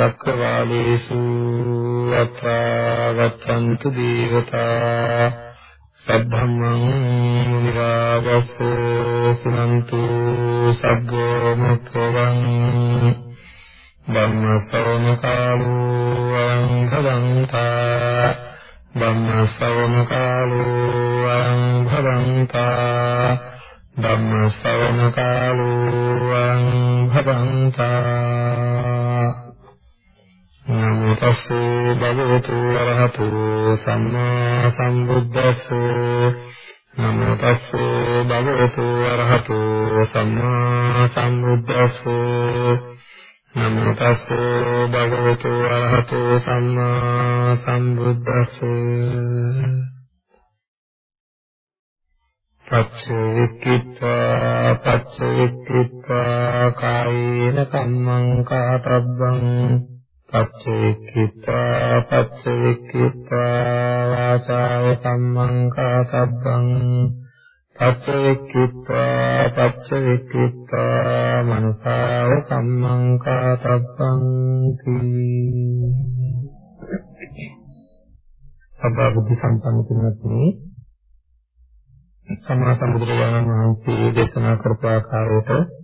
චක්කවාලේසු අත්‍රා ගච්ඡන්තු දේවතා සද්ධම්මං මුනි රාජස්සේ සුනන්තු සග්ගෝ මුක්ඛවං ධම්ම ශ්‍රවණ කාලෝ අයං භවන්තා ධම්ම ශ්‍රවණ කාලෝ අයං භවන්තා ධම්ම ශ්‍රවණ කාලෝ අයං භවන්තා නමෝ තස්සේ භගවතු වරහතු සම්මා සම්බුද්දස්සේ. නමෝ තස්සේ භගවතු වරහතු සම්මා සම්බුද්දස්සේ. නමෝ තස්සේ භගවතු අරහතෝ සම්මා සම්බුද්දස්සේ. පච්චේකිත්වා පච්චේකිත්වා කායේන කම්මං කාතබ්බං පච්චේකිත්වා පච්චේකිත්වා වාචාය කම්මං කාතබ්බං පච්චවෙක්කිත්වා පච්චවෙක්කිත්වා මනසාව කම්මං කාතබ්බං කී සබ්බා බුද්ධ සම්පන්න කෙනෙක්නි සම්මා සම්බුදුරජාණන් වහන්සේ දේශනා කරපු ආකාරයට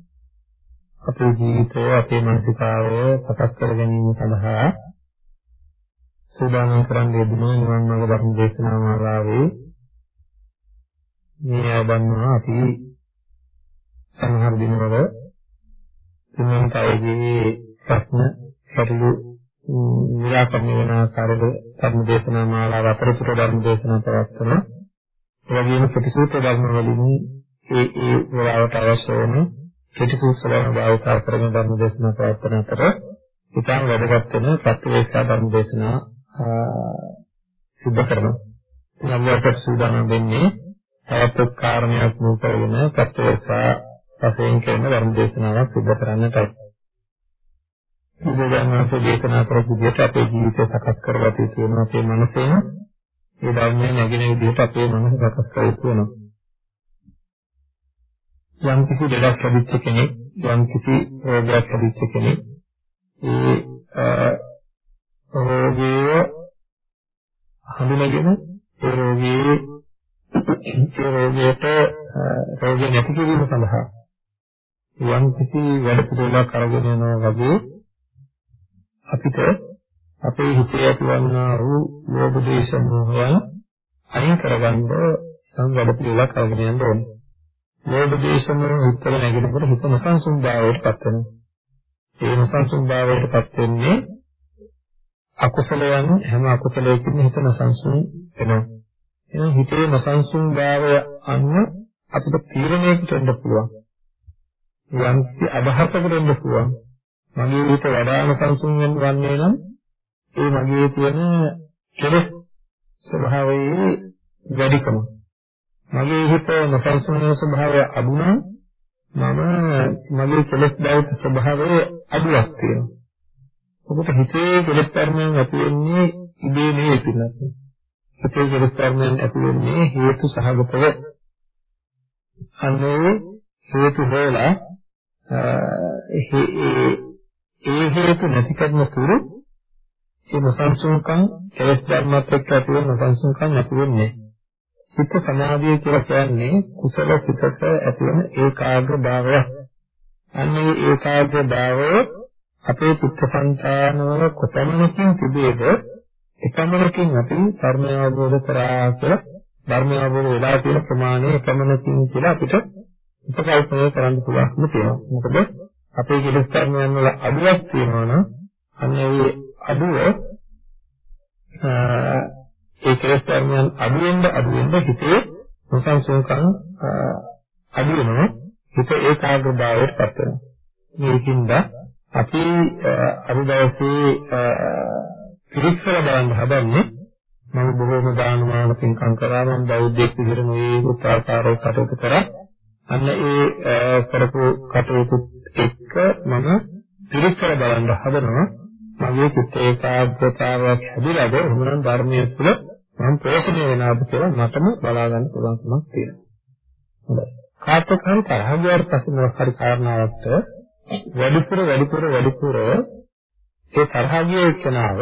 අපේ ජීවිතය අපේ මානසිකාවය සකස් කර ගැනීම සඳහා සූදානම් කරන්න යෙදුණු නිවන් මාර්ග ධර්ම දේශනා මාලාවේ මේ ආවන්නවා අපි සමහර දිනවල තුන්වෙනිතාවේදී ප්‍රශ්න සතුළු නිරාකරණය වෙන ආකාරයට ධර්ම දේශනා මාලාව අතරතුර ධර්ම දේශනා පවත්වන ඒ වගේම ප්‍රතිසූත්‍ර ධර්ම වලින් ඒ ඒ වලවට අවශ්‍ය වෙන ප්‍රතිසූත්‍ර ධර්ම භාවිතා කරන ධර්ම දේශනා පවත්වන අතර ඉතාම වැදගත් වෙන ප්‍රතිවේක්ෂා ධර්ම දේශනා සිද්ධ කරනවා. නම් වලට සූදානම් වෙන්නේ තවත් කාරණයක් මුල් කරගෙන ප්‍රත්‍යක්ෂා වශයෙන් කරන ධර්ම දේශනාවක් සිදු කරන්නටයි. බුදුදහමේ දේශනා කරපු විදිහට අපේ ජීවිතය සකස් කරගත යුතු වෙනවා අපේ මනසෙන්. ඒ ධර්මයේ නැගෙන විදිහට අපේ මනස සකස් කර යුතු වෙනවා. යම් කිසි දෙයක් ලැබිච්ච කෙනෙක්, යම් කිසි රෝගයක් ලැබිච්ච කෙනෙක්, ඒ රෝගය හඳුනගෙන ඒ රෝගයේ ඒ රෝගයට රෝගය නැති කිරීම සඳහා යම් කිසි වැඩ පිළිවෙලක් අරගෙන යනවා වගේ අපිට අපේ හිතේ ඇතිවන්නා වූ ලෝභ දේශ මොහයන් අයින් කරගන්න සම් වැඩ පිළිවෙලක් අරගෙන යන්න ඕනේ. ලෝභ දේශ මොහ උත්තර නැගෙනකොට හිත නොසන්සුන් භාවයට පත් වෙනවා. ඒ නොසන්සුන් භාවයට පත් වෙන්නේ අකුසලයන් හැම අකුසලයකින්ම හිත නොසන්සුන් වෙනවා. එහෙනම් හිතේ නොසන්සුන් භාවය අනුව අපිට තීරණයකට එන්න පුළුවන්. යම්කිසි අදහසකට එන්න පුළුවන්. මගේ හිත වඩා නොසන්සුන් වෙන්නේ නම් ඒ මගේ තියෙන කෙලෙස් ස්වභාවයේ වැඩිකම. මගේ හිත නොසන්සුන් වෙන ස්වභාවය අඩු නම් මම මගේ කෙලෙස් බෞද්ධ ස්වභාවයේ අඩුවක් තියෙනවා. ඔබට හිතේ කෙලෙස් ධර්මයන් ඇති වෙන්නේ ඉබේ නෙවෙයි පිළිගන්න. හිතේ කෙලස්කර්මයන් ඇති වෙන්නේ හේතු සහගතව අනේ හේතු හොයලා ඒ හේතු නැති කරන තුරු ඒ නොසන්සුන්කම් කෙලස් ධර්මات එක්ක ඇති වෙන නොසන්සුන්කම් නැති වෙන්නේ සිත සමාධිය කියලා කියන්නේ කුසල සිතක ඇති වෙන ඒකාග්‍ර භාවය අන්නේ ඒකාග්‍ර භාවය අපේ චිත්තසංතානවල කොතැනකින් තිබේද එකමනකින් අපි ධර්මය අවබෝධ කරා කියලා ධර්මය අවබෝධ වෙලා තියෙන ප්‍රමාණය එකමනකින් කියලා අපිට උපකල්පනය කරන්න පුළුවන්කම තියෙනවා. මොකද අපේ කෙලෙස් ධර්මයන් වල අඩුවක් තියෙනවා නම් අන්න ඒ අඩුව ඒ කෙලෙස් ධර්මයන් අඩු වෙන්න අඩු වෙන්න හිතේ නොසන්සුන්කම් අඩු වෙනවා. හිත ඒකාග්‍රභාවයට පත් වෙනවා. මේකින්ද අපි අද දවසේ පිරික්සලා බලන්න හදන්නේ මම බොහෝම දානමාන පින්කම් කරා මම බෞද්ධයෙක් විදිහට මේ උත්සාහකාරව කටයුතු කරා අන්න ඒ කරපු කටයුතු එක්ක මම පිරික්සලා බලන්න හදනවා මගේ චිත්ත ඒකාග්‍රතාවයක් හැදිලාද එහෙනම් ධර්මයේ තුල මම පෝෂණය වෙනවාද කියලා මටම බලා ගන්න පුළුවන්කමක් තියෙනවා. හොඳයි. කාටක හරි තරහ ගියාට පස්සේ මොකක් හරි කාරණාවක්ද වැඩිපුර වැඩිපුර වැඩිපුර ඒ තරහ ගිය එකනාව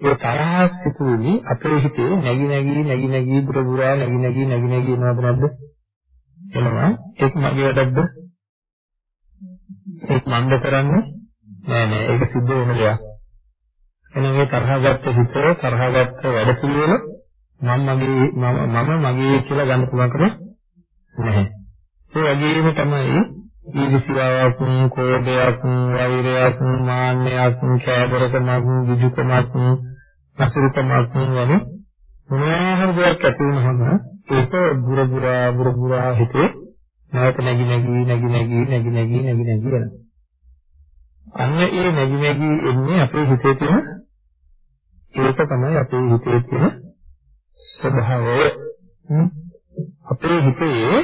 ඒ තරහ සිතුවිලි අපේ හිතේ නැగి නැగి නැగి නැగి බුර බුරා නැగి නැగి නැగి නැగి එනවද නැද්ද? එනවා. ඒක මගේ වැඩක්ද? ඒක මන්ද කරන්නේ? නෑ නෑ ඒක සිද්ධ වෙන දෙයක්. එහෙනම් ඒ තරහගත්ත හිත තරහගත්ත වැඩ පිළිවෙල මම මගේ මම මගේ කියලා ගන්න පුළුවන්කම නැහැ. ඒ වගේම තමයි ඊර්ෂ්‍යාවක්, කෝපයක්, වෛරයක්, මාන්නයක්, කෑදරකමක්, විදුකමක්, අසුරුකමක් වගේ මොනවා හරි දෙයක් ඇති වුණාම ඒක බුර බුරා බුර බුරා හිතේ නැවත නැగి නැగి නැగి නැగి නැగి නැగి නැగి නැగి යනවා. අන්න ඒ නැగి නැగి එන්නේ අපේ හිතේ තියෙන ඒක තමයි අපේ හිතේ තියෙන ස්වභාවය. අපේ හිතේ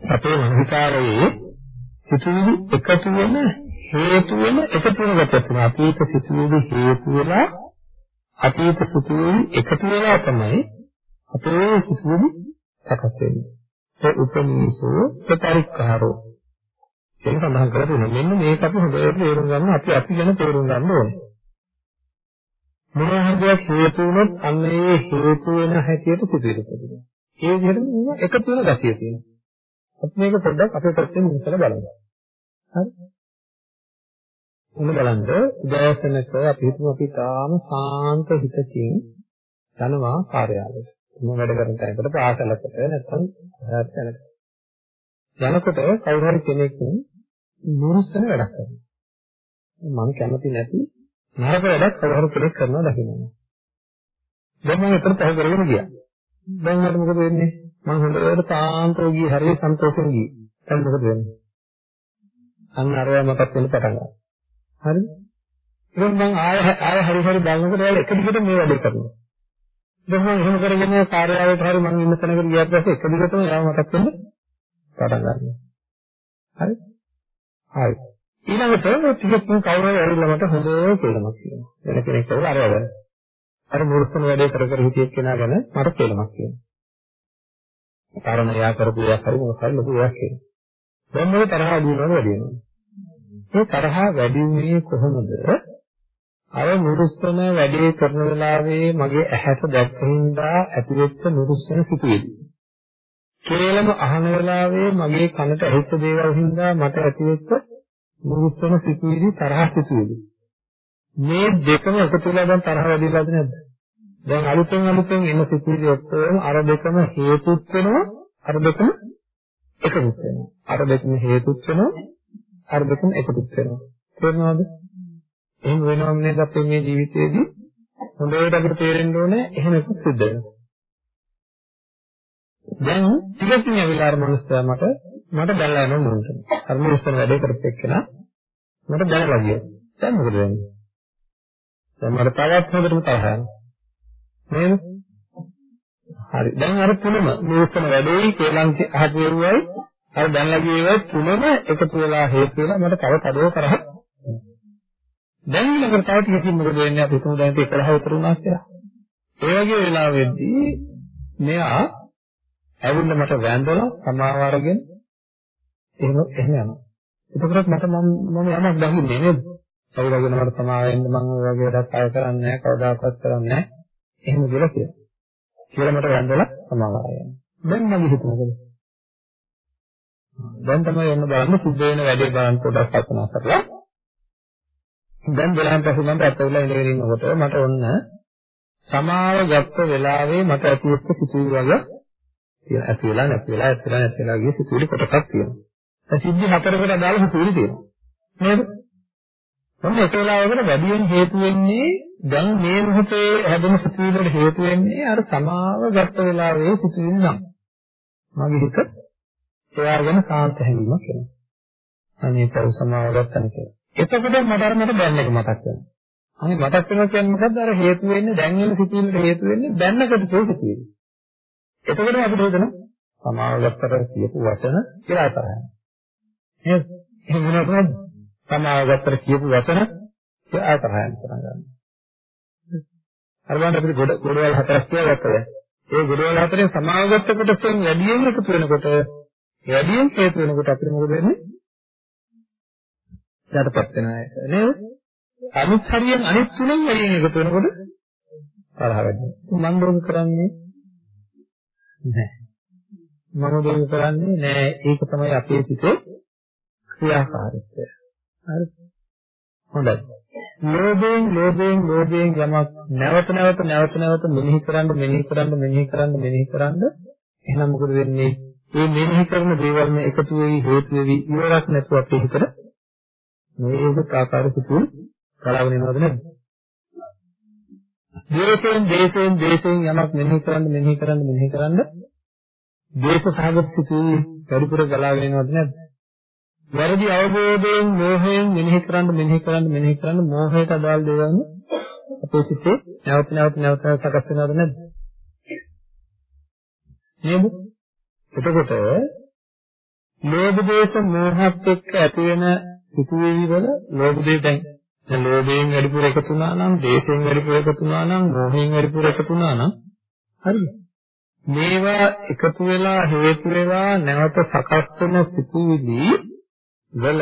අපේ මනසිකාරයේ සිතුවිලි එකතු වෙන හේතු වෙන එකතු වෙන ගැටයක් තියෙනවා. අතීත සිතුවිලි හේතු වෙලා අතීත සිතුවිලි එකතු වෙලා තමයි අපේ සිතුවිලි සකස් වෙන්නේ. ස උපනීසෝ සපරික්කාරෝ ඒක සඳහන් කරලා තියෙනවා. මෙන්න මේක අපි හොඳට තේරුම් ගන්න අපි අපි ගැන තේරුම් ගන්න ඕනේ. මොනවා හරි දෙයක් හේතු වුණොත් අන්න ඒ හේතු වෙන හැටියට සිදුවෙන්න පුළුවන්. ඒ විදිහට මේවා එකතු වෙන ගතිය තියෙනවා. අපි මේක පොඩ්ඩක් අපේ පැත්තෙන් විස්තර බලමු. හරි? මොන බලන්න උදෑසනක අපි හිතමු අපි තාම සාන්ත හිතකින් යනවා කාර්යාලයට. මොන වැඩ කරන තැනකට පාසලකට නැත්නම් තැනකට. යනකොට කවුරු හරි කෙනෙක් නුරුස්සන වැඩක් කරනවා. මම කැමති නැති නරක වැඩක් කවුරු හරි කෙනෙක් කරනවා දකින්න. දැන් මම එතන පහ කරගෙන ගියා. දැන් මට මොකද වෙන්නේ? මම හොඳට සාන්තව ගියේ හරිය සන්තෝෂෙන් ගියේ. දැන් මොකද වෙන්නේ? අන්න අරයා මතක් වෙන්න පටන් ගන්නවා. හරිද? ඊට මම ආය ආය හරි හරි බලනකොට එයාලා එක දිගට මේ වැඩේ කරනවා. දැන් මම එහෙම කරගෙන කාර්යාලයට හරි මම ඉන්න තැනකට ගියාට පස්සේ එක දිගටම එයාව මතක් වෙන්න පටන් ගන්නවා. හරි? හරි. ඊළඟට ටිකකින් කවුරු හරි ඇවිල්ලා මට හොඳ කේලමක් කියනවා. වෙන කෙනෙක් කවුරු අරව ගන්න. අර මුරුස්සන වැඩේ කර කර හිටියෙක් කෙනා ගැන මට කේලමක් කියනවා. තරම එයා කරපු දෙයක් හරි මොකක් හරි ලොකු දෙයක් කියනවා. දැන් මොකද තරහ අඩු වෙනවද වැඩි වෙනවද? ඒ තරහ වැඩි වුණේ කොහොමද? අර මුරුස්සන වැඩේ කරන වෙලාවේ මගේ ඇහැට දැක්කින්දා ඇතිවෙච්ච මුරුස්සන සිතුවිලි. කේලම අහන වෙලාවේ මගේ කනට ඇහිච්ච දේවල් හින්දා මට ඇතිවෙච්ච මුරුස්සන සිතුවිලි තරහ සිතුවිලි. මේ දෙකම එකතු වෙලා දැන් තරහ වැඩිලාද නැද්ද? දැන් අලුතෙන් අලුතෙන් එන සිතුවිලි ඔක්කොම අර දෙකම හේතුත් වෙනවා අර දෙකම එකතුත් වෙනවා. අර දෙකම හේතුත් වෙනවා අර දෙකම එකතුත් වෙනවා. තේරෙනවද? එහෙම වෙනවම නේද අපේ මේ ජීවිතේදී හොඳට අපිට තේරෙන්න ඕනේ එහෙම එකක් සිද්ධ වෙනවා. දැන් ටිකකින් ඇවිල්ලා අර මනුස්සයා මට මට දැනලා යනවා මොනවද? අර මනුස්සයා වැඩේ කරපු එක්කලා මට දැනලා ගියා. දැන් මොකද වෙන්නේ? දැන් මට තවත් හොඳටම තරහ යනවා. නේද? හරි. දැන් අර තුනම මනුස්සන වැඩේ කියලා අහපු වෙරුවයි අර දැනලා ගියේ තුනම එකතු වෙලා හේතු වෙලා මට තව තදව තරහ. දැන් ඊළඟට තව ටිකකින් මොකද වෙන්නේ? අපි තුමු දැන් 11 උතර වුණා කියලා. ඒ වගේ වෙලාවෙදී මෙයා ඇවිල්ලා මට වැඳලා සමාව අරගෙන එහෙම එහෙම යනවා. එතකොට මට මම මම යමක් දහින්නේ නේද? ඇවිල්ලාගෙන මට සමාව වෙන්න මම ඔය වගේ වැඩක් අය කරන්නේ නැහැ කවදාකවත් කරන්නේ නැහැ. එහෙම කියලා කියනවා. කියලා මට වැඳලා සමාව අරගෙන. දැන් මගේ හිත මොකද? දැන් තමයි එන්න බලන්න සිද්ධ වෙන වැඩේ බලන්න පොඩ්ඩක් කල්පනා කරලා දැන් බලහන් පස්සේ මම ඇත්තටම ඉඳගෙන ඉන්නකොට මට ඔන්න සමාව ගත්ත වෙලාවේ මට ඇතිවෙච්ච සිතුවිලි වගේ තියෙනවා. ඇති වෙලා නැති වෙලා ඇති වෙලා නැති වෙලා ගිය සිතුවිලි කොටසක් තියෙනවා. දැන් සිද්ධි හතරකට අදාළ සිතුවිලි තියෙනවා. නේද? මොන එක වෙලාවකට වැඩියෙන් හේතු වෙන්නේ දැන් මේ මොහොතේ හැදෙන සිතුවිලි වලට හේතු වෙන්නේ අර සමාව ගත්ත වෙලාවේ සිතුවිලි නම්. මගේ හිත ඒවා ගැන සාන්ත හැඟීමක් එනවා. අනේ පරි සමාව ගත්තන කියලා. එතකොට මට අර මට දැන් එක මතක් වෙනවා. අනේ මතක් වෙනවා කියන්නේ මොකද්ද? අර හේතු වෙන්නේ දැන් වෙන සිතුවිල්ලට හේතු වෙන්නේ දැන්නකට තෝසිතියි. එතකොට අපිට හිතන සමාව ගත්තට කියපු වචන කියලා තරහයි. නේද? එහෙම වුණාට සමාව ගත්තට කියපු වචන කියලා තරහයි පටන් ගන්නවා. අර බලන්න අපිට ගොඩ ගොඩවල් හතරක් කියලා ගත්තද? ඒ ගොඩවල් හතරෙන් සමාව ගත්ත කොටසෙන් වැඩියෙන් එකතු වෙනකොට වැඩියෙන් හේතු වෙනකොට අපිට මොකද වෙන්නේ? යටපත් වෙන අය නේද? අනිත් හරියෙන් අනිත් තුනෙන් වැඩියෙන් එකතු වෙනකොට තරහ වෙනවා. මම දෝෂ කරන්නේ නැහැ. මම දෝෂ කරන්නේ නැහැ. ඒක තමයි අපේ සිතේ ක්‍රියාකාරීත්වය. හරි. හොඳයි. ලෝභයෙන් ලෝභයෙන් ලෝභයෙන් යමක් නැවත නැවත නැවත නැවත මෙනෙහි කරන්න මෙනෙහි කරන්න මෙනෙහි කරන්න මෙනෙහි කරන්න එහෙනම් මොකද වෙන්නේ? මේ මෙනෙහි කරන දේවල් මේ එකතු වෙවි හේතු වෙවි ඉවරක් නැතුව අපේ හිතට මේ ඒක ආකාර සිතුල් කලාව වෙනවද නැද්ද? දේශයෙන් දේශයෙන් දේශයෙන් යමක් මෙනෙහි කරන්න මෙනෙහි කරන්න මෙනෙහි කරන්න දේශ සහගත සිතුල් පරිපූර්ණ කලාව වෙනවද නැද්ද? වැරදි අවබෝධයෙන් මෝහයෙන් මෙනෙහි කරන්න මෙනෙහි කරන්න මෙනෙහි කරන්න මෝහයට අදාළ දේවල් අපේ සිතේ නැවත නැවත නැවත සකස් වෙනවද නැද්ද? නේද? එතකොට ලෝභ දේශ මෝහත් එක්ක ඇති වෙන සිතුවිලි වල ලෝභ දේ දැන් දැන් ලෝභයෙන් වැඩිපුර එකතු වුණා නම්, දේශයෙන් වැඩිපුර එකතු වුණා නම්, මෝහයෙන් වැඩිපුර එකතු වුණා නම් හරිද? මේවා එකතු වෙලා හේතු වෙලා නැවත සකස් වෙන සිතුවිලි වල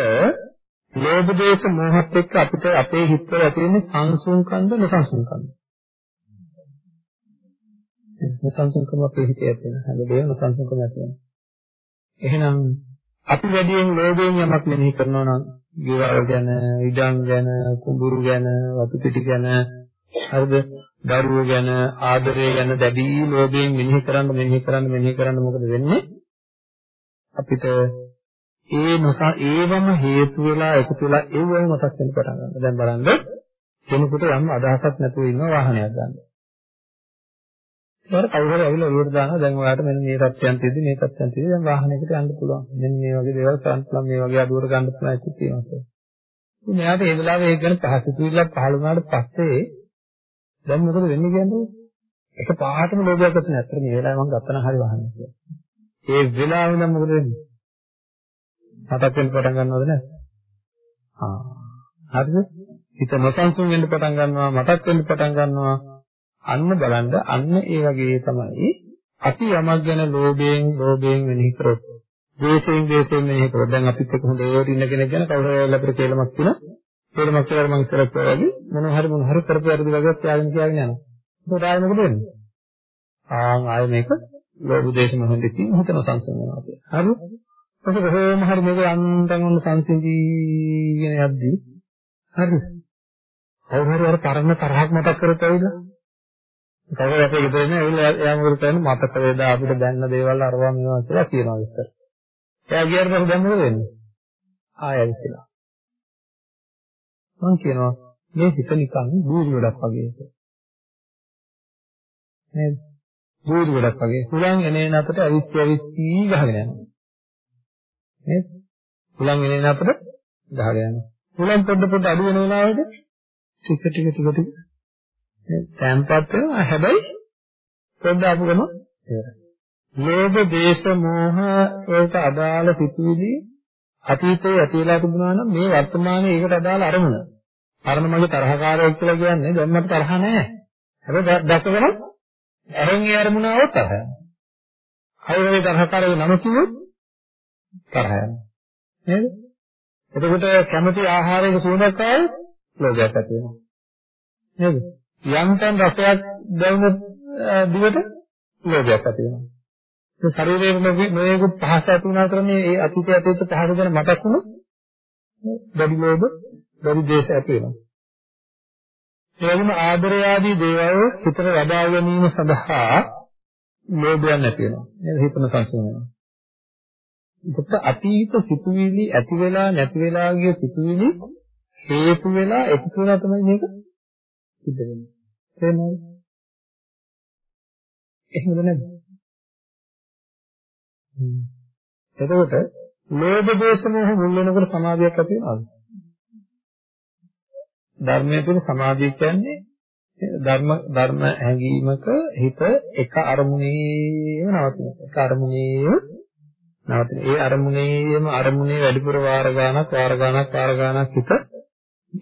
ලෝභ දේශ මොහත් එක්ක අපිට අපේ හිතවල ඇති වෙන සංසුන්කන්ද නොසංසුන්කන්ද නොසංසුන්කම අපේ හිතේ ඇති වෙන හැම දෙයක්ම නොසංසුන්කම ඇති වෙනවා. එහෙනම් අපි වැඩියෙන් ලෝභයෙන් යමක් මෙනෙහි කරනවා නම් ගෙවල් ගැන, ඉඩම් ගැන, කුඹුරු ගැන, වතු පිටි ගැන, හරිද? දරුවෝ ගැන, ආදරය ගැන දැඩි ලෝභයෙන් මෙනෙහි කරන්න, මෙනෙහි කරන්න, මෙනෙහි කරන්න මොකද වෙන්නේ? අපිට ඒ නිසා ඒවම හේතු වෙලා එකතු වෙලා ඒවම මතක් වෙන්න පටන් ගන්නවා. දැන් බලන්න කෙනෙකුට යම් අදහසක් නැතුව ඉන්න වාහනයක් ගන්න. ඒකට කවුරු හරි ඇවිල්ලා ඔළුවට දානවා දැන් ඔයාලට මෙන්න මේ තත්ත්වයන් තියෙදි මේ තත්ත්වයන් තියෙදි දැන් වාහනයකට යන්න පුළුවන්. මෙන්න මේ වගේ දේවල් කරන්න පුළුවන් මේ වගේ අඩුවට ගන්න පුළුවන් එකක් තියෙනවා. ඉතින් මෙයාට ඒ වෙලාවේ ඒක ගැන පහසුතුවිල්ලක් පහළ වුණාට පස්සේ දැන් මොකද වෙන්නේ කියන්නේ? එක පාටම ලෝභයක් ඇති නැහැ. අතට මේ වෙලාවේ මම ගත්තා නම් හරි වාහනයක් කියලා. ඒ වෙලාවේ නම් මොකද වෙන්නේ? මතක් වෙන්න පටන් ගන්නවද නැද්ද? ආ. හරිද? හිත නොසන්සුන් වෙන්න පටන් ගන්නවා, මතක් වෙන්න පටන් ගන්නවා. අන්න බලන්න අන්න ඒ වගේ තමයි අපි යමක් ගැන ලෝභයෙන් ලෝභයෙන් වෙනෙහි කරොත් ද්වේෂයෙන් ද්වේෂයෙන් වෙනෙහි කරොත් දැන් අපිත් එක්ක හොඳට ඉන්න කෙනෙක් ගැන කවුරු හරි අපිට කේලමක් කියන කේලමක් කියලා මම ඉස්සරහ කරලා මොන හරි මොන හරි කරපු වැඩි වගේ තියාගෙන තියාගෙන යනවා. ඒකට ආයෙ මොකද වෙන්නේ? ආන් ආයෙ මේක ලෝභ දේශ මොහෙන් දෙකින් හිතන සංසම් වෙනවා කියලා හරි? ඒක කොහොම හරි මේක යන්තම් ඔන්න සංසිඳීගෙන යද්දී හරි. කවුරු හරි අර පරණ තරහක් මතක් කරතයිද කවුරු අපේ ගෙදර ඉන්නේ ඇවිල්ලා එයා මොකද කරන්නේ මතක වේදා අපිට දැන්න දේවල් අරවා මේවා කියලා කියනවා විතර. එයා ගියාට පස්සේ දැන් මොකද වෙන්නේ? ආයෙ ඇවිල්ලා. මම කියනවා මේ හිත නිකන් බූරි ගොඩක් වගේ එක. නේද? බූරි ගොඩක් වගේ. හුලං එනේන අපිට අවිස්සි අවිස්සි ගහගෙන යනවා. නේද? හුලං එනේන අපිට ගහගෙන යනවා. හුලං පොඩ පොඩ අඩු වෙන වෙලාවට ටික ටික ටික ටික තැම්පත් වෙනවා. හැබැයි පොඩ්ඩ අපු ගම ලෝභ දේශ මොහ වලට අදාළ සිතුවිලි අතීතයේ ඇතිලා තිබුණා නම් මේ වර්තමානයේ ඒකට අදාළ අරමුණ. අරමුණ මගේ තරහකාරයෙක් කියලා කියන්නේ දැන් මට තරහ නැහැ. හැබැයි දැකගෙන අරන් ඒ අරමුණ આવොත් තරහ. යනවා අය වගේ තරහකාරයෙක් නම කිව්වොත් තරහ යනවා. නේද? එතකොට කැමති ආහාරයක සුවඳක් ආවොත් ලෝභයක් ඇති වෙනවා. නේද? යම්තන් රසයක් දැනුනොත් දිවට ලෝභයක් ඇති වෙනවා. ඒ ශරීරයේ මේක පහස ඇති වුණා කරන්නේ ඒ අතීත අතීත පහස ගැන මතක් වුණොත් බැරි ලෝභ බැරි දේශ ඇති වෙනවා. ඒ වගේම ආදරය ආදී දේවල් හිතට වඩා ගැනීම සඳහා ලෝභයක් නැති වෙනවා. නේද? හිතන සංසුන් වෙනවා. ඒකට අතීත සිතුවිලි ඇති වෙලා නැති වෙලා ගිය සිතුවිලි හේතු වෙලා එකතු වෙලා තමයි මේක සිද්ධ වෙන්නේ. තේරෙනවද? එහෙමද නැද්ද? එතකොට ලෝභ දෝෂ මොහ මුල් වෙනකොට සමාධියක් ඇති වෙනවද? ධර්මයේ තියෙන සමාධිය කියන්නේ ධර්ම ධර්ම හැඟීමක හිත එක අරමුණේම නවතින. එක අරමුණේම නවතින. ඒ අරමුණේම අරමුණේ වැඩිපුර වාර ගානක් වාර ගානක් වාර ගානක් හිත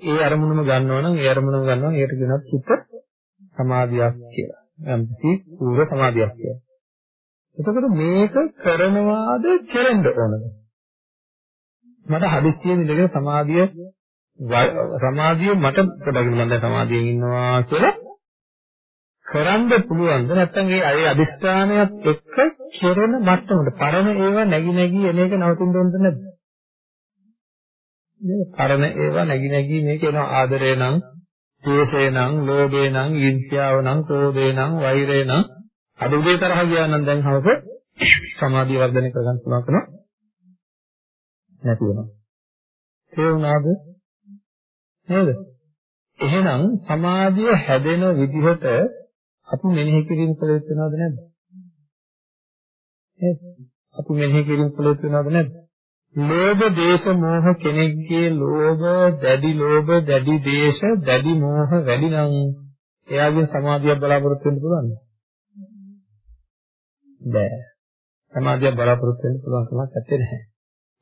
ඒ අරමුණම ගන්නවා නම් ඒ අරමුණම ගන්නවා නම් ඒකට කියනවා චිත්ත සමාධියක් කියලා. යම්කිසි පූර්ව සමාධියක් කියලා. එතකොට මේක කරනවාද කරන්න ඕනද? මට හදිස්සියෙන් ඉඳගෙන සමාධිය සමාධිය මට පොඩ්ඩක් මම දැන් සමාධියෙන් ඉන්නවා කියලා කරන්න පුළුවන්ද නැත්නම් ඒ අය අදිස්ථානයත් එක්ක කෙරෙන මට්ටමට පරණ ඒව නැగి නැగి එන එක නවතින්න ඕනද නැද්ද? මේ පරණ ඒව නැగి නැగి මේක එන ආදරය නම් ද්වේෂේ නම්, ලෝභේ නම්, ඊර්ෂ්‍යාව නම්, ක්‍රෝධේ නම්, වෛරේ නම් අද උදේ තරහ ගියා නම් දැන් හවස සමාධිය වර්ධනය කරගන්න පුළුවන් කරනවා නැති වෙනවා. ඒ වුණාද? නේද? එහෙනම් සමාධිය හැදෙන විදිහට අපි මෙනෙහි කිරීම කළ යුතු වෙනවද නැද්ද? නේද? අපි මෙනෙහි කිරීම කළ යුතු වෙනවද නැද්ද? ලෝභ දේශ මෝහ කෙනෙක්ගේ ලෝභ දැඩි ලෝභ දැඩි දේශ දැඩි මෝහ වැඩි නම් එයාගේ සමාධිය බලාපොරොත්තු වෙන්න පුළුවන්ද? බෑ. සමාධිය බලාපොරොත්තු වෙන්න පුළුවන් කමක් නැත්තේ නැහැ.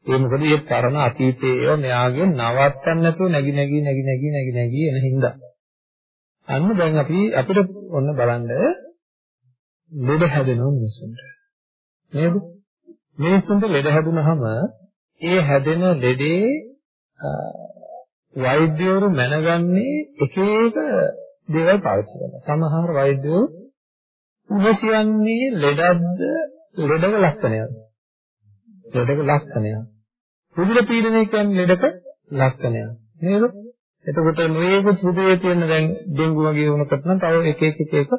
ඒ මොකද මේ පරණ අතීතයේ ඒවා මෙයාගේ නවත්තන්න නැතුව නැగి නැగి නැగి නැగి නැగి නැగి එන හින්දා. අන්න දැන් අපි අපිට ඔන්න බලන්න ලෙඩ හැදෙනවා මිනිස්සුන්ට. නේද? මිනිස්සුන්ට ලෙඩ හැදුනහම ඒ හැදෙන ලෙඩේ වෛද්‍යවරු මැනගන්නේ එක එක දේවල් පාවිච්චි කරනවා. සමහර වෛද්‍යවරු උහ කියන්නේ ලෙඩක්ද ලෙඩක ලක්ෂණයක්ද? ලෙඩක ලක්ෂණයක්. රුධිර පීඩනය කියන්නේ ලෙඩක ලක්ෂණයක්. නේද? එතකොට නොයේකුත් රුධිරයේ තියෙන දැන් ඩෙන්ගු වගේ වුණකට නම් තව එක එක එක එක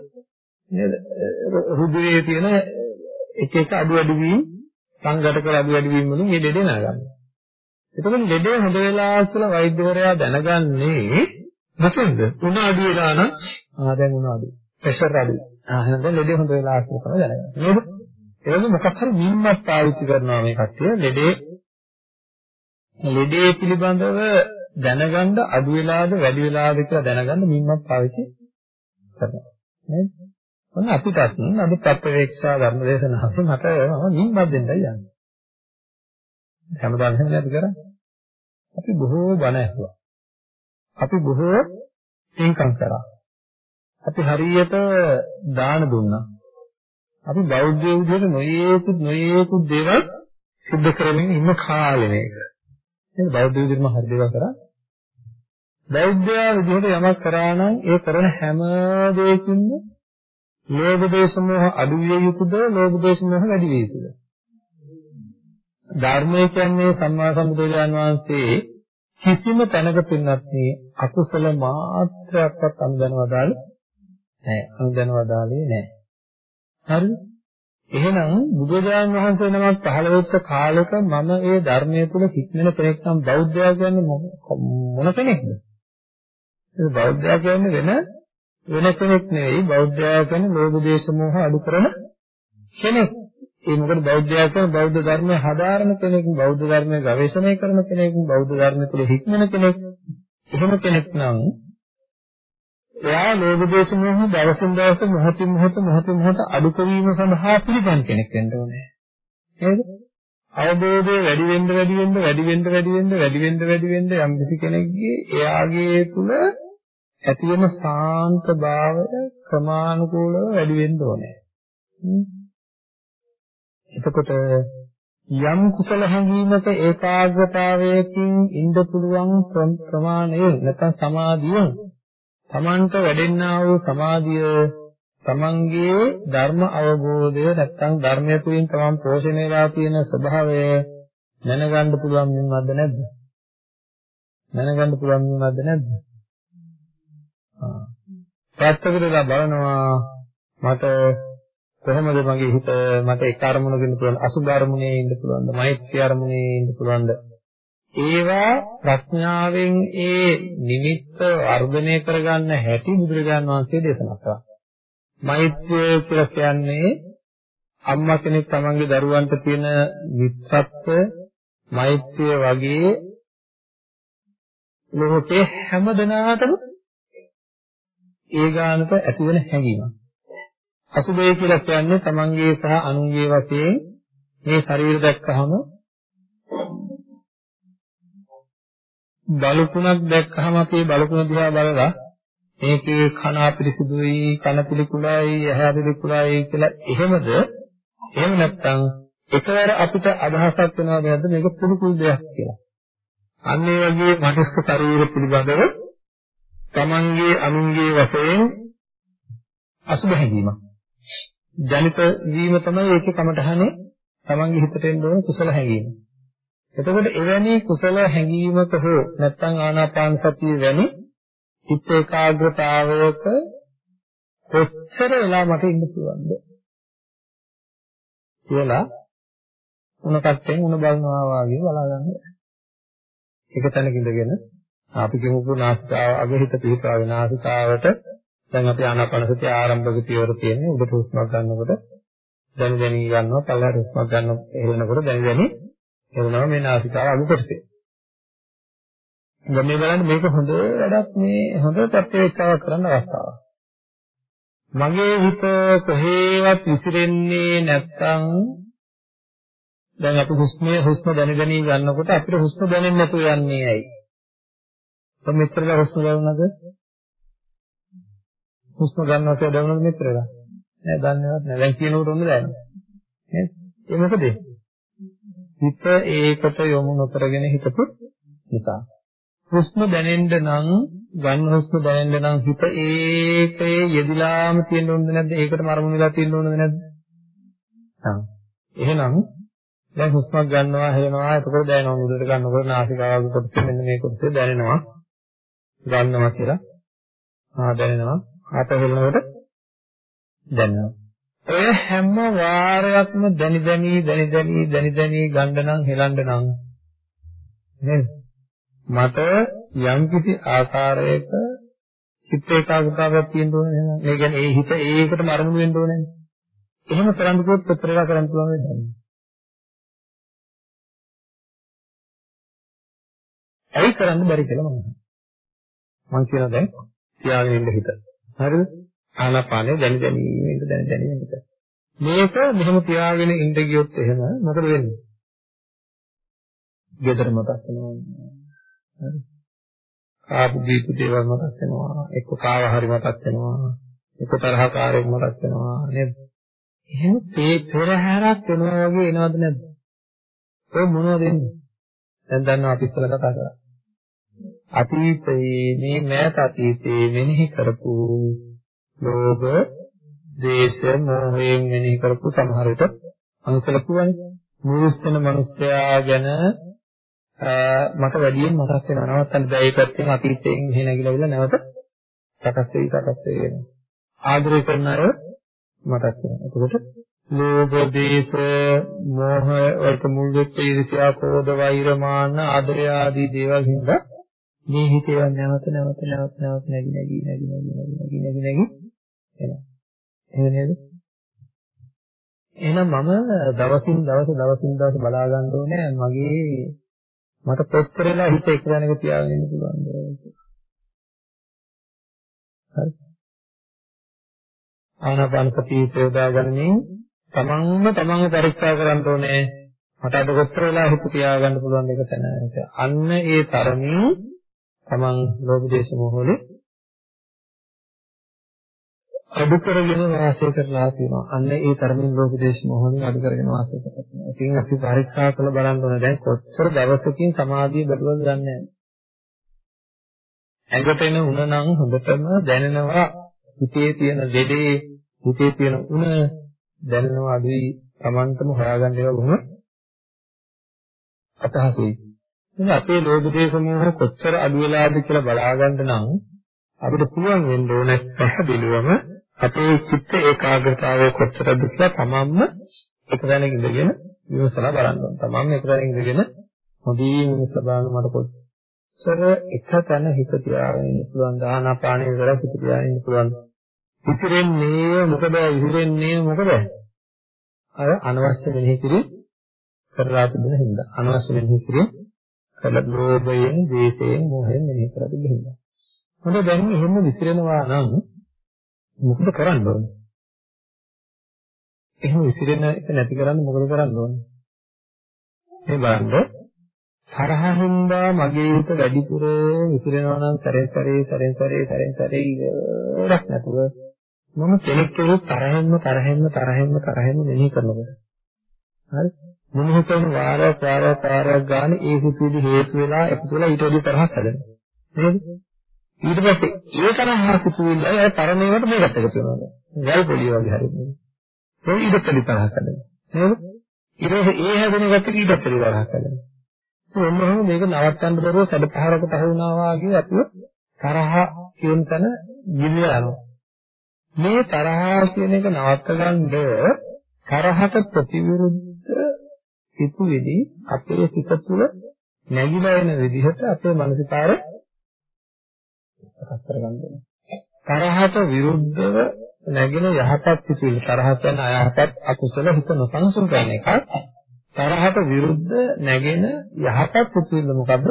නේද? රුධිරයේ තියෙන එක එක අඩු අඩු වීම සංඝටක අඩු අඩු වීම වලින් මේ ලෙඩේ නගන්නවා. එතකොට ලෙඩේ හොඳ වෙලා කියලා වෛද්‍යවරයා දැනගන්නේ මොකෙන්ද? උණ අඩු වෙලා නම් ආ දැන් උණ අඩු. ප්‍රෙෂර් අඩු. ආ එහෙනම් දැන් ලෙඩේ හොඳ වෙලා කියලා තමයි දැනගන්නේ. නේද? ඒ වගේ මොකක් හරි මින්මත් පාවිච්චි කරනවා මේ කට්ටිය ලෙඩේ ලෙඩේ පිළිබඳව දැනගන්න අඩු වෙලාද වැඩි වෙලාද කියලා දැනගන්න මින්මත් පාවිච්චි කරනවා නේද? ඔන්න අපිටත් අද ප්‍රත්‍යවේක්ෂා ධර්මදේශනාවේ මට මම මින්මත් දෙන්නයි යන්නේ. හැමදාම එහෙම නේද කරන්නේ? අපි බොහෝ බණ ඇහුවා. අපි බොහෝ පින්කම් කරා. අපි හරියට දාන දුන්නා. අපි බෞද්ධ විදිහට නොයේකුත් නොයේකුත් දේවල් සිද්ධ කරමින් ඉන්න කාලේ මේක. එහෙනම් බෞද්ධ විදිහටම හරි දේවල් කරා. බෞද්ධයා විදිහට යමක් කරා නම් ඒ කරන හැම දෙයකින්ම ලෝභ දේශ මොහ අඩු විය යුතුද ලෝභ දේශ මොහ වැඩි විය යුතුද? ධර්මය කියන්නේ සම්මා සම්බුදුරජාන් වහන්සේ කිසිම තැනක පින්නත් මේ අකුසල මාත්‍රයක්වත් අනුදැනවදාලේ නැහැ. අනුදැනවදාලේ නැහැ. හරිද? එහෙනම් බුදුරජාණන් වහන්සේ නමක් පහළ වෙච්ච කාලෙක මම ඒ ධර්මයේ තුල හික්මෙන කෙනෙක් නම් බෞද්ධයා කියන්නේ මොන කෙනෙක්ද? ඒ බෞද්ධයා කියන්නේ වෙන වෙන කෙනෙක් නෙවෙයි බෞද්ධයා කියන්නේ ලෝභ දේශ මොහ අඩු කරන කෙනෙක්. ඒ මොකද බෞද්ධයා කියන්නේ බෞද්ධ ධර්මය හදාරන කෙනෙක්, බෞද්ධ ධර්මය ගවේෂණය කරන කෙනෙක්, බෞද්ධ ධර්මය තුල හික්මෙන කෙනෙක්. එහෙම කෙනෙක් නම් එයා ලෝභ දේශ මොහ දවසින් දවස මොහොතින් මොහොත මොහොතින් මොහොත අඩු කිරීම සඳහා පිළිපන් කෙනෙක් වෙන්න ඕනේ. නේද? අවබෝධය වැඩි වෙන්න වැඩි වෙන්න වැඩි වෙන්න වැඩි වෙන්න වැඩි වෙන්න වැඩි වෙන්න යම් කිසි කෙනෙක්ගේ එයාගේ තුල ඇති වෙන සාන්ත භාවය ක්‍රමානුකූලව වැඩි වෙන්න ඕනේ. එතකොට යම් කුසල හැඟීමක ඒකාග්‍රතාවයකින් ඉන්න පුළුවන් ප්‍රමාණය නැත්නම් සමාධිය තමන්ට වැඩෙන්නා වූ සමාධිය තමන්ගේ ධර්ම අවබෝධය නැත්නම් ධර්මය තුලින් තමන් පෝෂණය වෙලා තියෙන ස්වභාවය දැනගන්න පුළුවන් වෙනවද නැද්ද? දැනගන්න පුළුවන් වෙනවද නැද්ද? ආ. පැත්තකට බලනවා මට කොහොමද මගේ හිත මට එක අරමුණකින් පුළුවන් අසුභ අරමුණේ ඉන්න පුළුවන්ද මෛත්‍රී අරමුණේ ඉන්න පුළුවන්ද ඒවා ප්‍රඥාවෙන් ඒ නිමිත්ත වර්ධනය කරගන්න හැටි බුදුරජාණන් වහන්සේ දේශනා කළා. මෛත්‍රිය කියලා කියන්නේ අම්මා කෙනෙක් තමන්ගේ දරුවන්ට තියෙන මිත්‍රත්ව මෛත්‍රිය වගේ ලෝකේ හැම දෙනාටම ඒ ගානට ඇති වෙන හැඟීමක්. අසුබය කියලා කියන්නේ තමන්ගේ සහ අනුන්ගේ වශයෙන් මේ ශරීර දැක්කහම බලුකුණක් දැක්කහම අපි බලුකුණ දිහා බලලා මේකේ කන අපිරිසුදුයි කන පිළිකුලයි ඇහැ පිළිකුලයි කියලා එහෙමද? එහෙම නැත්නම් එකවර අපිට අදහසක් වෙනවද නැද්ද? මේක පිළිකුල් දෙයක් කියලා. අන්න ඒ වගේ මනස්ක ශරීර පිළිබඳව තමන්ගේ අනුන්ගේ වශයෙන් අසුබ හැඟීමක්. ජනිත වීම තමයි ඒකේ කමටහනේ තමන්ගේ හිතට එන්න ඕන කුසල හැඟීම. එතකොට එවැනි කුසල හැඟීමක හෝ නැත්නම් ආනාපාන සතිය වැනි චිත්ත ඒකාග්‍රතාවයක කොච්චර වෙලා මට ඉන්න පුළුවන්ද කියලා උණ කට්ටෙන් උණ බලනවා වගේ බලාගන්න. එක තැනක ඉඳගෙන අපි කියමුකෝ නාසිකාව අග හිත පිහිටා විනාසිකාවට දැන් අපි ආනාපානසතිය ආරම්භක පියවර තියෙන්නේ උඩට හුස්මක් ගන්නකොට දැනි දැනි ගන්නවා පල්ලෙහාට හුස්මක් ගන්න එළවෙනකොට දැනි දැනි එළවෙනවා මේ නාසිකාව අග කොටසේ. දැන් මේ බලන්න මේක හොඳ වැඩක් මේ හොඳ ප්‍රත්‍යක්ෂාවක් කරන්න අවස්ථාවක්. මගේ හිත කොහේවත් විසිරෙන්නේ නැත්තම් දැන් අපි හුස්මේ හුස්ම දැන දැනි ගන්නකොට අපිට හුස්ම දැනෙන්නේ නැතුව යන්නේ ඇයි? කොහොම මෙච්චරලා හුස්ම ගන්නවද? හුස්ම ගන්නවා කියලා දැනුණාද මෙච්චරලා? නෑ දන්නේවත් නෑ. දැන් කියනකොට ඔන්න දැනෙනවා. නේද? ඒ මොකද? හිත ඒකට යොමු නොකරගෙන හිතපු නිසා. හුස්ම දැනෙන්න නම් ගන්න හුස්ම දැනෙන්න නම් හිත ඒකේ යෙදිලාම තියෙන්න ඕනද නැද්ද? ඒකටම අරමුණු වෙලා තියෙන්න ඕනද නැද්ද? හා. එහෙනම් දැන් හුස්මක් ගන්නවා හෙලනවා එතකොට දැනෙනවා මුදට ගන්නකොට නාසිකාවක කොටස මෙන්න මේ කොටස දැනෙනවා ගන්නවා කියලා. ආ දැනෙනවා. ආත හෙලනකොට දැනෙනවා. ඔය හැම වාරයක්ම දැනි දැනි දැනි දැනි දැනි දැනි ගන්න නම් හෙලන්න නම් නේද? මට යම්කිසි ආකාරයක චිත්ත ඒකාග්‍රතාවයක් තියෙන්න ඕනේ නේද? මේ කියන්නේ ඒ හිත ඒකටම අරමුණු වෙන්න ඕනේ එහෙම කරන්න කිව්වොත් පෙත්තරලා කරන්න පුළුවන් වෙන්නේ ඇයි කරන්න බැරි කියලා මම මම කියනවා දැන් තියාගෙන ඉන්න හිත. හරිද? ආනාපානය දැනි දැනි ඉන්න දැනි දැනි ඉන්න. මේක මෙහෙම තියාගෙන ඉන්න ගියොත් එහෙම මොකද වෙන්නේ? ගෙදර මතක් වෙනවා. හරි. ආපු දීපු දේවල් මතක් වෙනවා. එක්ක කාව හරි මතක් වෙනවා. එක්ක තරහකාරයෙක් මතක් වෙනවා නේද? එහෙම පෙරහැරක් වෙනවා වගේ එනවද නැද්ද? ඔය මොනවද එන්නේ? දැන් දන්නවා අපි ඉස්සෙල්ලා කතා කරා. අතීතයේ මේ මෑත අතීතයේ මෙනෙහි කරපු ලෝභ, දේශ, මොහයෙන් මෙනෙහි කරපු සමහර විට අනුකල කියවනේ. මුරුස්තන මිනිස්යා ගැන මට වැඩියෙන් මතක් වෙනවා. නවත්තන්න බෑ ඒ පැත්තෙන් අතීතයෙන් මෙහෙ නැගිලා විලා නැවත සකස් වෙයි සකස් වෙයි වෙනවා. ආදරය කරන අය මතක් වෙනවා. එතකොට ලෝභ, දේශ, මෝහ වලට මුල් වෙච්ච ඊර්ෂ්‍යා, ක්‍රෝධ, වෛර, මාන්න, ආදරය ආදී දේවල් හින්දා මේ හිතේ නැවත නැවත නැවත නැවත නැగి නැగి නැగి නැగి නැగి නැగి නැగి එනවා. එහෙම නේද? එහෙනම් මම දවසින් දවස දවසින් දවස බලා ගන්න ඕනේ මගේ මට පොත්තරලා හිත එක දැනක තියාගෙන ඉන්න පුළුවන් හරි. ආනාපාන සතිය ප්‍රයෝගාගන්නේ තමන්ම තමන්ව පරීක්ෂා කරන්න ඕනේ. මට අද කොච්චර වෙලා හිත තියාගන්න පුළුවන්ද කියලා තැන. අන්න ඒ තරමින් තමන් ලෝභ දේශ මොහොලේ අඩු කරගෙන වාසය කරලා තියෙනවා. අන්න ඒ තරමින් ලෝභ දේශ මොහොලේ අඩු කරගෙන වාසය කරනවා. ඉතින් අපි පරීක්ෂා කරලා බලන්න ඕනේ දැන් කොච්චර දවසකින් සමාධිය බැලුවද දන්නේ නැහැ. ඇඟට එන උණ නම් හොඳටම දැනෙනවා හිතේ තියෙන දෙඩේ හිතේ තියෙන උණ දැනෙනවා අදුයි Tamanටම හොයාගන්න ඒවා බොහොම අපහසුයි. ඉතින් අපේ ලෝභ දේශ මොහ කොච්චර අඩු වෙලාද කියලා බලා ගන්න නම් අපිට පුළුවන් වෙන්න ඕනේ පැහැදිලිවම අපේ චිත්ත ඒකාග්‍රතාවය කොච්චරද කියලා තමන්ම එක තැනක ඉඳගෙන විමසලා බලන්න ඕනේ. තමන්ම එක තැනක ඉඳගෙන හොඳින් විමසලා බලන්න මට කොච්චර එක තැන හිත තියාගෙන ඉන්න පුළුවන් දානාපානෙ විතර හිත තියාගෙන ඉන්න පුළුවන්. ඉතිරෙන්නේ මොකද ඉතිරෙන්නේ මොකද? අර අනවශ්‍ය මෙනෙහි කිරීම කරලා තිබෙන හින්දා අනවශ්‍ය මෙනෙහි කිරීම කළ ලෝභයෙන්, ද්වේෂයෙන්, මෝහයෙන් මෙනෙහි කරලා තිබෙන හින්දා. හොඳ දැන් එහෙම විසිරෙනවා නම් මොකද කරන්න ඕනේ? එහෙම විසිරෙන එක නැති කරන්න මොකද කරන්න ඕනේ? මේ බලන්න තරහින්දා මගේ හිත වැඩිපුර විසිරෙනවා නම් සැරේ සැරේ සැරේ සැරේ සැරේ සැරේ ඉවරක් නැතුව මම කෙනෙක් කෙනෙක් තරහෙන්ම තරහෙන්ම තරහෙන්ම තරහෙන්ම මෙනෙහි කරනකොට හරි මෙනෙහි කරන වාරයක් වාරයක් වාරයක් ගන්න ඒ සිතුවිලි හේතු වෙලා එකතු වෙලා ඊට වඩා තරහක් හැදෙනවා. නේද? ඊට පස්සේ ඒ තරහ සිතුවිල්ල අය තරණේවට මේකට එකතු වෙනවා. ගල් පොලිය වගේ හරියට. ඒ ඊට පස්සේ තරහක් හැදෙනවා. නේද? ඊට පස්සේ ඒ හැදෙන එකට ඊට පස්සේ තරහක් හැදෙනවා. මොනවද මේක නවත්තන්න බැරුව සැඩපහරකට අහු වුණා වගේ අපිව තරහ කියන තැන ගිලිලා යනවා. මේ තරහ කියන එක නවත්ත ගන්න තරහට ප්‍රතිවිරුද්ධ සිතුවිලි අපේ සිත තුළ නැగిලා එන විදිහට අපේ මනසිකාරය සකස් කරගන්න ඕනේ. තරහට විරුද්ධව නැගෙන යහපත් සිතුවිලි තරහ කියන්නේ අයහපත් අකුසල හිත නොසන්සුන් කරන එකක්. තරහට විරුද්ධ නැගෙන යහපත් සිතුවිල්ල මොකද්ද?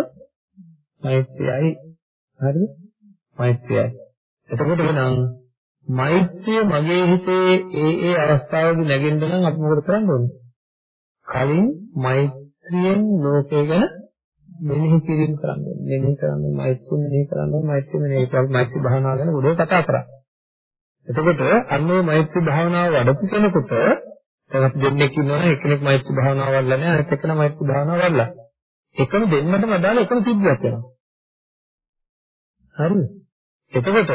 මෛත්‍රියයි. හරිද? මෛත්‍රියයි. එතකොට එහෙනම් මෛත්‍රිය මගේ හිතේ ඒ ඒ අවස්ථාවලදී නැගෙන්න නම් අපි මොකද කරන්න ඕනේ? කලින් මෛත්‍රියෙන් ලෝකය ගැන මෙනෙහි කිරීම කරන්න ඕනේ. මෙනෙහි කරන්න මෛත්‍රිය මෙනෙහි කරන්න මෛත්‍රිය මෙනෙහි කරලා මෛත්‍රී භාවනාව ගැන ගොඩක් කතා කරා. එතකොට අන්නේ මෛත්‍රී භාවනාව වඩපු කෙනෙකුට දැන් අපි දෙන්නෙක් ඉන්නවනේ එක්කෙනෙක් මෛත්‍රී භාවනාව වඩලා නැහැ අනිත් එක්කෙනා මෛත්‍රී භාවනාව වඩලා. එකම දෙන්නටම අදාළ එකම සිද්ධියක් වෙනවා. හරිද? එතකොට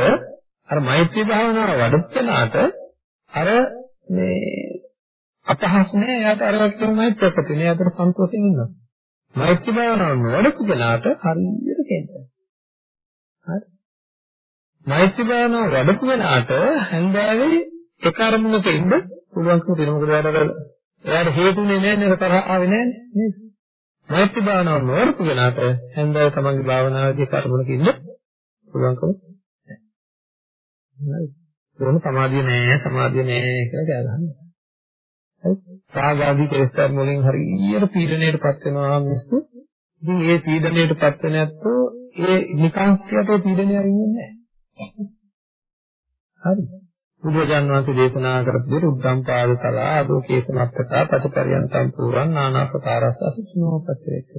අර මෛත්‍රී භාවනාව වඩපු කෙනාට අර මේ අපහස් නෑ එයාට අර වගේ මෛත්‍රියක් ඇති නේ අතට සන්තෝෂයෙන් ඉන්නවා. මෛත්‍රී භාවනාව නොවඩපු කෙනාට හරියට කෙන්දයි. හරි. මෛත්‍රී භාවනාව වඩපු කෙනාට හැන්දෑවේ එක අරමුණක ඉන්න පුළුවන්කම තියෙනවා. මොකද එයාට එයාට හේතුනේ නෑ නේද තරහ ආවේ නෑ නේද? මෛත්‍රී භාවනාව නොවඩපු කෙනාට හැන්දෑවේ තමන්ගේ භාවනාවේදී කර්මණක ඉන්න පුළුවන්කම නෑ. ඒක සමාධිය නෑ සමාධිය නෑ කියලා කියනවා. රාගාදී කෙලෙස් ධර්ම වලින් හරියට පීඩණයටපත් වෙනවා මිනිස්සු. ඉතින් ඒ පීඩණයටපත් වෙන ඇත්තෝ ඒ නිකාංශයට පීඩණය අරින්නේ නැහැ. හරි. බුදුරජාණන් වහන්සේ දේශනා කරපු දේ උද්දම් පාද කලා ආදෝකේ සමත්තකා පතපරියන්තම් පුරන් නානා ප්‍රකාරස්ස අසුචනෝ පච්චේක.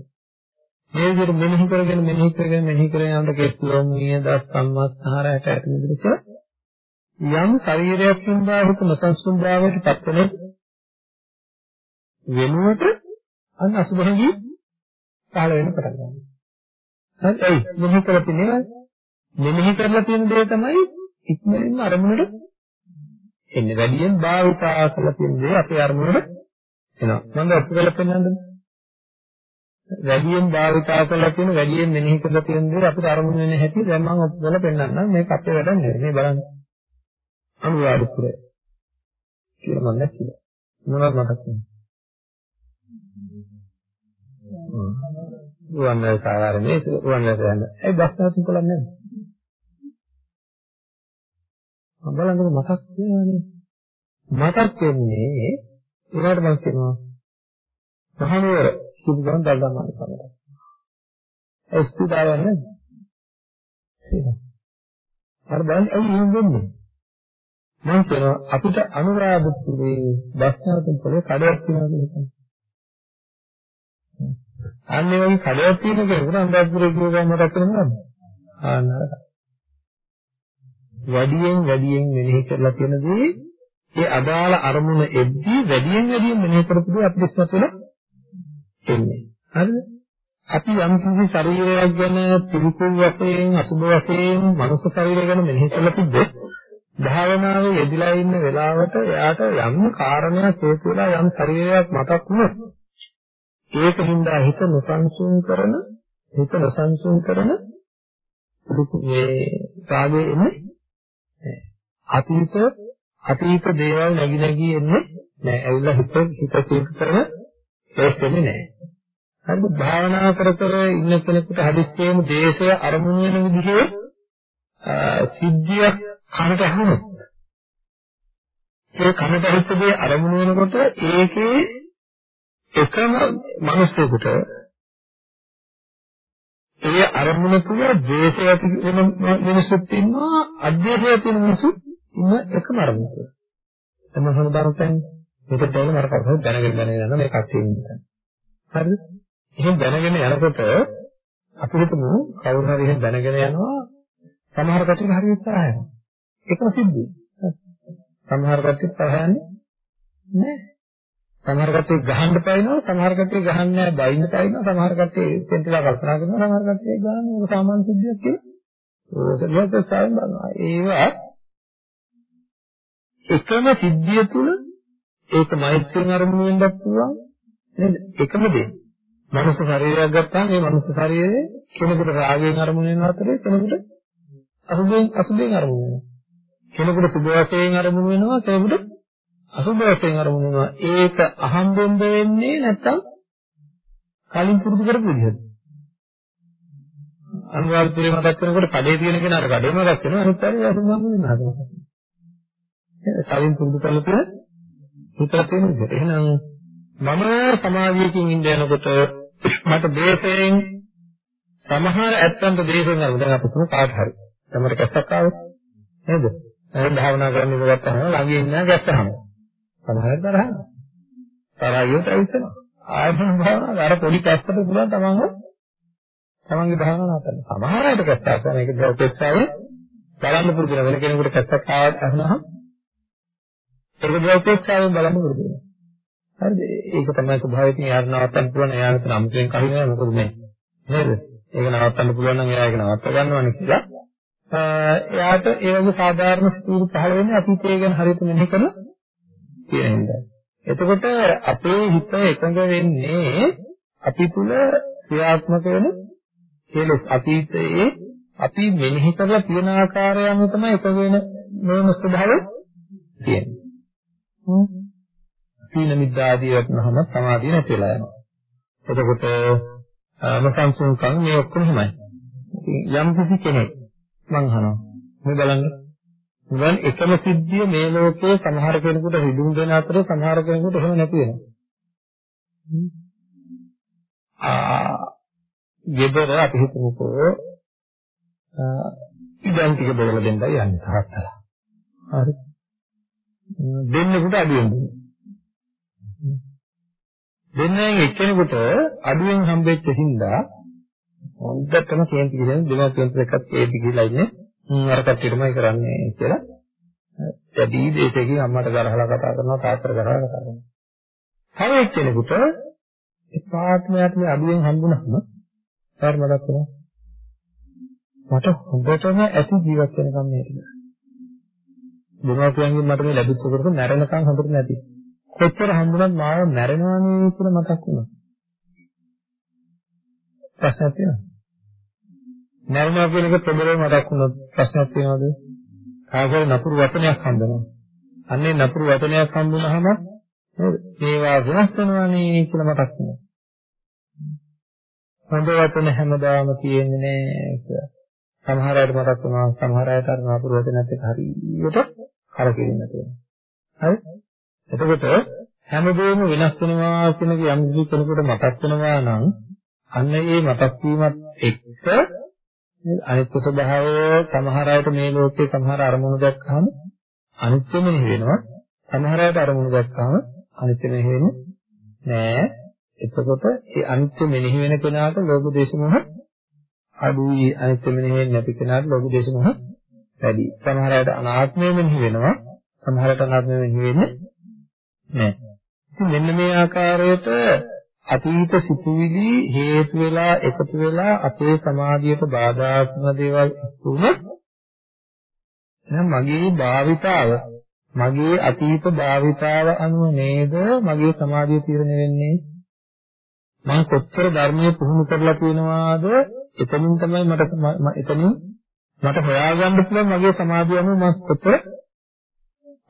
මේ විදිහට මෙනෙහි කරගෙන මෙනෙහි කරගෙන මෙනෙහි කරගෙන යනකොට කෙස්ලොම් නිය දස් සම්මස්හාර ඇට ඇට නිදිරිස යම් ශරීරයක් සම්බා හිත නොසන්සුන් භාවයට පත් වෙන වෙනුවට අන්න අසුභංගී පහළ වෙන්න පටන් ගන්නවා. හරි ඒ මෙහි කරලා තියෙනවා මෙනෙහි කරලා තියෙන දේ තමයි ඉක්මනින්ම අරමුණට එන්නේ වැඩියෙන් භාවිතා කරලා තියෙන දේ අපේ අරමුණට එනවා. මම ඔප්පු කරලා පෙන්නන්නද? වැඩියෙන් භාවිතා කරලා තියෙන වැඩියෙන් මෙනෙහි කරලා තියෙන දේ අපිට අරමුණ වෙන හැටි දැන් මම ඔප්පු කරලා පෙන්නන්නම් මේක අපේ වැඩක් නෙවෙයි මේ බලන්න. අනුරාධපුර කියලා මම දැක්කේ. මොනවද මතක් වෙන්නේ? රුවන්වැලි සාගරනේ රුවන්වැලි යන. ඒ බස් තාක්ෂණ කොලක් නැද්ද? බලන්නකො මතක් වෙනවනේ. මතක් වෙන්නේ ඒකට මම කියනවා මහනුවර කිව්ව ගමන් දල්දමාන සමට. ඒ ස්පීඩාව නේද? අර බලන්න ඇයි එහෙම වෙන්නේ? මම කියනවා අපිට අනුරාධපුරේ බස් තාක්ෂණ කොලේ කඩයක් තියෙනවා කියලා හිතන්න. අන්න ඒ වගේ කඩයක් තියෙන කෙනෙකුට අන්දාපුරේ කියව ගමන් මතක් වෙනවද? ආන්න වැඩියෙන් වැඩියෙන් මෙනෙහි කරලා තියෙන දේ ඒ අදාළ අරමුණ එද්දී වැඩියෙන් වැඩියෙන් මෙනෙහි කරපු දේ අපිට ඉස්සත් වෙලා එන්නේ. හරිද? අපි යම් කිසි ශරීරයක් ගැන පිළිකුල් වශයෙන් අසුබ වශයෙන් මනුස්ස ශරීරය ගැන මෙනෙහි කරලා තිබ්බොත් භාවනාවේ යෙදලා ඉන්න වෙලාවට එයාට යම් කාරණයක් හේතු වෙලා යම් ශරීරයක් මතක් වුණොත් ඒක හින්දා හිත නොසන්සුන් කරන හිත නොසන්සුන් කරන මේ රාගයේ එන්නේ අතීත අතීත දේවල් නැగి නැగి එන්නේ නෑ. ඇවිල්ලා හිත හිත සිද්ධ කරන ඒක වෙන්නේ නෑ. හරිද? භාවනා කර කර ඉන්න කෙනෙකුට හදිස්සියෙම දේශය අරමුණු වෙන විදිහේ සිද්ධියක් කනට ඇහුනොත් ඒ කනට ඇහිච්ච දේ අරමුණු වෙනකොට ඒකේ එකම මිනිසෙකුට ඒ අරමුණ තුල ද්වේෂය ඇති වෙන මිනිස්සුත් ඉන්නවා අධ්‍යයනය තියෙන මිනිස්සුත් ඉන්න එකම අරමුණ තුල. එතන සමුදානයෙන් මේක දැන මර කවුරුත් දැනගෙන දැනගෙන යනවා මේ කට්ටිය ඉන්නේ. හරිද? එහෙන් දැනගෙන යනකොට අපි හිතමු කවුරු හරි එහෙන් දැනගෙන යනවා සමහර කට්ටිය හරියට තරහ යනවා. ඒකම සිද්ධිය. සමහර කට්ටිය තරහ යන්නේ නැහැ. සමහර කට්ටිය ගහන්න පයින්නවා සමහර කට්ටිය ගහන්නේ නැහැ බයින්න පයින්නවා සමහර කට්ටිය එතෙන්ටලා කල්පනා කරනවා සමහර කට්ටිය ගහන්නේ ඒක සාමාන්‍ය සිද්ධියක් කියලා. ඒක ගියත් සායම් බලනවා. ඒවා එකම සිද්ධිය තුල ඒක මෛත්‍රියෙන් අරමුණු වෙන්නත් පුළුවන් නේද? එකම දේ. මනුස්ස ශරීරයක් ගත්තාම මේ මනුස්ස ශරීරයේ කෙනෙකුට රාගයෙන් අරමුණු වෙන අතරේ කෙනෙකුට අසුභයෙන් අසුභයෙන් අරමුණු වෙනවා. කෙනෙකුට සුභ වශයෙන් අරමුණු වෙනවා කෙනෙකුට අසුභ වශයෙන් අරමුණු වෙනවා ඒක අහම්බෙන්ද වෙන්නේ නැත්තම් කලින් පුරුදු කරපු විදිහද අනුරාධපුරේ මතක් කරනකොට කඩේ තියෙන කෙනාට කඩේ මතක් වෙනවා අනිත් අය අසුභ හම්බුනේ නැහැ කලින් පුරුදු කරලා තියෙන හිතලා තියෙන විදිහට. එහෙනම් මම සමාධියකින් ඉඳ යනකොට මට දේශයෙන් සමහර ඇත්තන්ට දේශයෙන් අරගෙන දැන් අපි තුමු කාට හරි. තමයි කැස්සක් ආවේ. නේද? එහෙනම් භාවනා කරන්න ඉඳගත්තාම ළඟින් ඉන්න ගැස්සහම. සමහරට තරහ. තරහියට ඇවිස්සනවා. ආයතන භාවනාව අර පොඩි කැස්සට පුළුවන් තමන්ව තමන්ගේ භාවනාව කරන්න. සමහර අයට කැස්සක් කරන එක දවපෙක්ෂාවේ බලන්න පුරුදු වෙන කෙනෙකුට කැස්සක් ආවත් අහනහම ඒක දෝපේක්ෂාවෙන් බලන්න පුරුදු වෙනවා. හරිද? ඒක තමයි ස්වභාවයෙන් යාර නවත්තන්න පුළුවන් එයා හිතන අමුතෙන් කහිනවා මොකද මේ නේද? ඒක නවත්තන්න පුළුවන් නම් එයා ඒක නවත්ත ගන්නවනේ කියලා. එයාට ඒ වගේ සාධාරණ ස්ථිති පහළ වෙන්නේ අතීතය ගැන හරියට මෙනෙහි කරලා කියන හින්දා. එතකොට අපේ හිත එකඟ වෙන්නේ අපි තුල ක්‍රියාත්මක වෙන කෙලෙස් අතීතයේ අපි මෙනෙහි කරලා තියෙන ආකාරය අනුව තමයි එකඟ වෙන මොන ස්වභාවය තියෙන්නේ. සීල මිද්දා ආදී වටනහම සමාධිය නැති වෙලා යනවා. එතකොට මසංසුන්කම් මේ ඔක්කොම එහෙමයි. යම් කිසි කෙනෙක් මං අහනවා. මේ බලන්න. මුවන් එකම සිද්ධිය මේ ලෝකයේ සමහර කෙනෙකුට හිදුම් දෙන අතර සමහර කෙනෙකුට එහෙම නැති වෙනවා. ආ ගෙදර අපි හිතමුකෝ ඉඩම් ටික බෙදලා දෙන්නයි යන්නේ තාත්තලා. හරි. දෙන්නෙකුට අඩුවෙන් දුන්නා. දෙන්නෙන් එක්කෙනෙකුට අඩුවෙන් හම්බෙච්ච හින්දා හොඳටම කේන්ති කියන දෙමාපියන් එකක් කේන්ති කියලා ඉන්නේ. අර කට්ටියටමයි කරන්නේ කියලා. වැඩි දේශයකින් අම්මට ගරහලා කතා කරනවා තාත්තට ගරහලා කතා කරනවා. තව එක්කෙනෙකුට එපාටම යට මේ අඩුවෙන් හම්බුනහම කාට මතක් වෙනවා? මට හොඳටම ඇති ජීවත් වෙනකම් මේක. දෙමාපියන්ගෙන් මට මේ ලැබිච්ච කොට මැරෙනකන් හොඳට නැති. කොච්චර හම්බුනත් මාව මැරෙනවනේ කියලා මතක් වුණා. ප්‍රශ්නයක් තියෙනවද? මරණය කියන එක ප්‍රබලව මතක් වුණොත් ප්‍රශ්නයක් තියෙනවද? කාගර නපුරු වචනයක් හම්බෙනවා. අන්නේ නපුරු වචනයක් හම්බුනහම නේද? මේවා වෙනස් වෙනවනේ කියලා මතක් වෙනවා. හොඳ වචන හැමදාම තියෙන්නේ නෑ කියලා. සමහර අයට මතක් වෙනවා සමහර අයට අර නපුරු වචනත් එක්ක හරියට කරකිරින්න තියෙනවා. හරි? එතකොට හැමදේම වෙනස් වෙනවා කියන එක යම් කිසි කෙනෙකුට මතක් වෙනවා නම් අන්න ඒ මතක් වීමත් එක්ක අනිත්‍ය ස්වභාවය සමහර අයට මේ ලෝකේ සමහර අරමුණු දැක්කහම අනිත්‍ය මෙහෙ වෙනවා. සමහර අයට අරමුණු දැක්කහම අනිත්‍ය මෙහෙ වෙන්නේ නෑ. එතකොට ඒ අනිත්‍ය මෙනෙහි වෙන කෙනාට ලෝභ දේශ මොහ අඩුයි අනිත්‍ය මෙනෙහි වෙන්නේ නැති කෙනාට ලෝභ දේශ මොහ වැඩි. සමහර අයට අනාත්මය මෙහි වෙනවා. සමහරට අනාත්මය මෙහි වෙන්නේ නැහැ. ඉතින් මෙන්න මේ ආකාරයට අතීත සිතුවිලි හේතු වෙලා එකතු වෙලා අපේ සමාධියට බාධා කරන දේවල් වුණොත් එහෙනම් මගේ භාවිතාව මගේ අතීත භාවිතාව අනුව නේද මගේ සමාධිය තීරණය වෙන්නේ මම කොච්චර ධර්මයේ පුහුණු කරලා තියෙනවාද එතනින් තමයි මට එතනින් මට හොයාගන්න පුළුවන් මගේ සමාධිය අනුව මම කොතර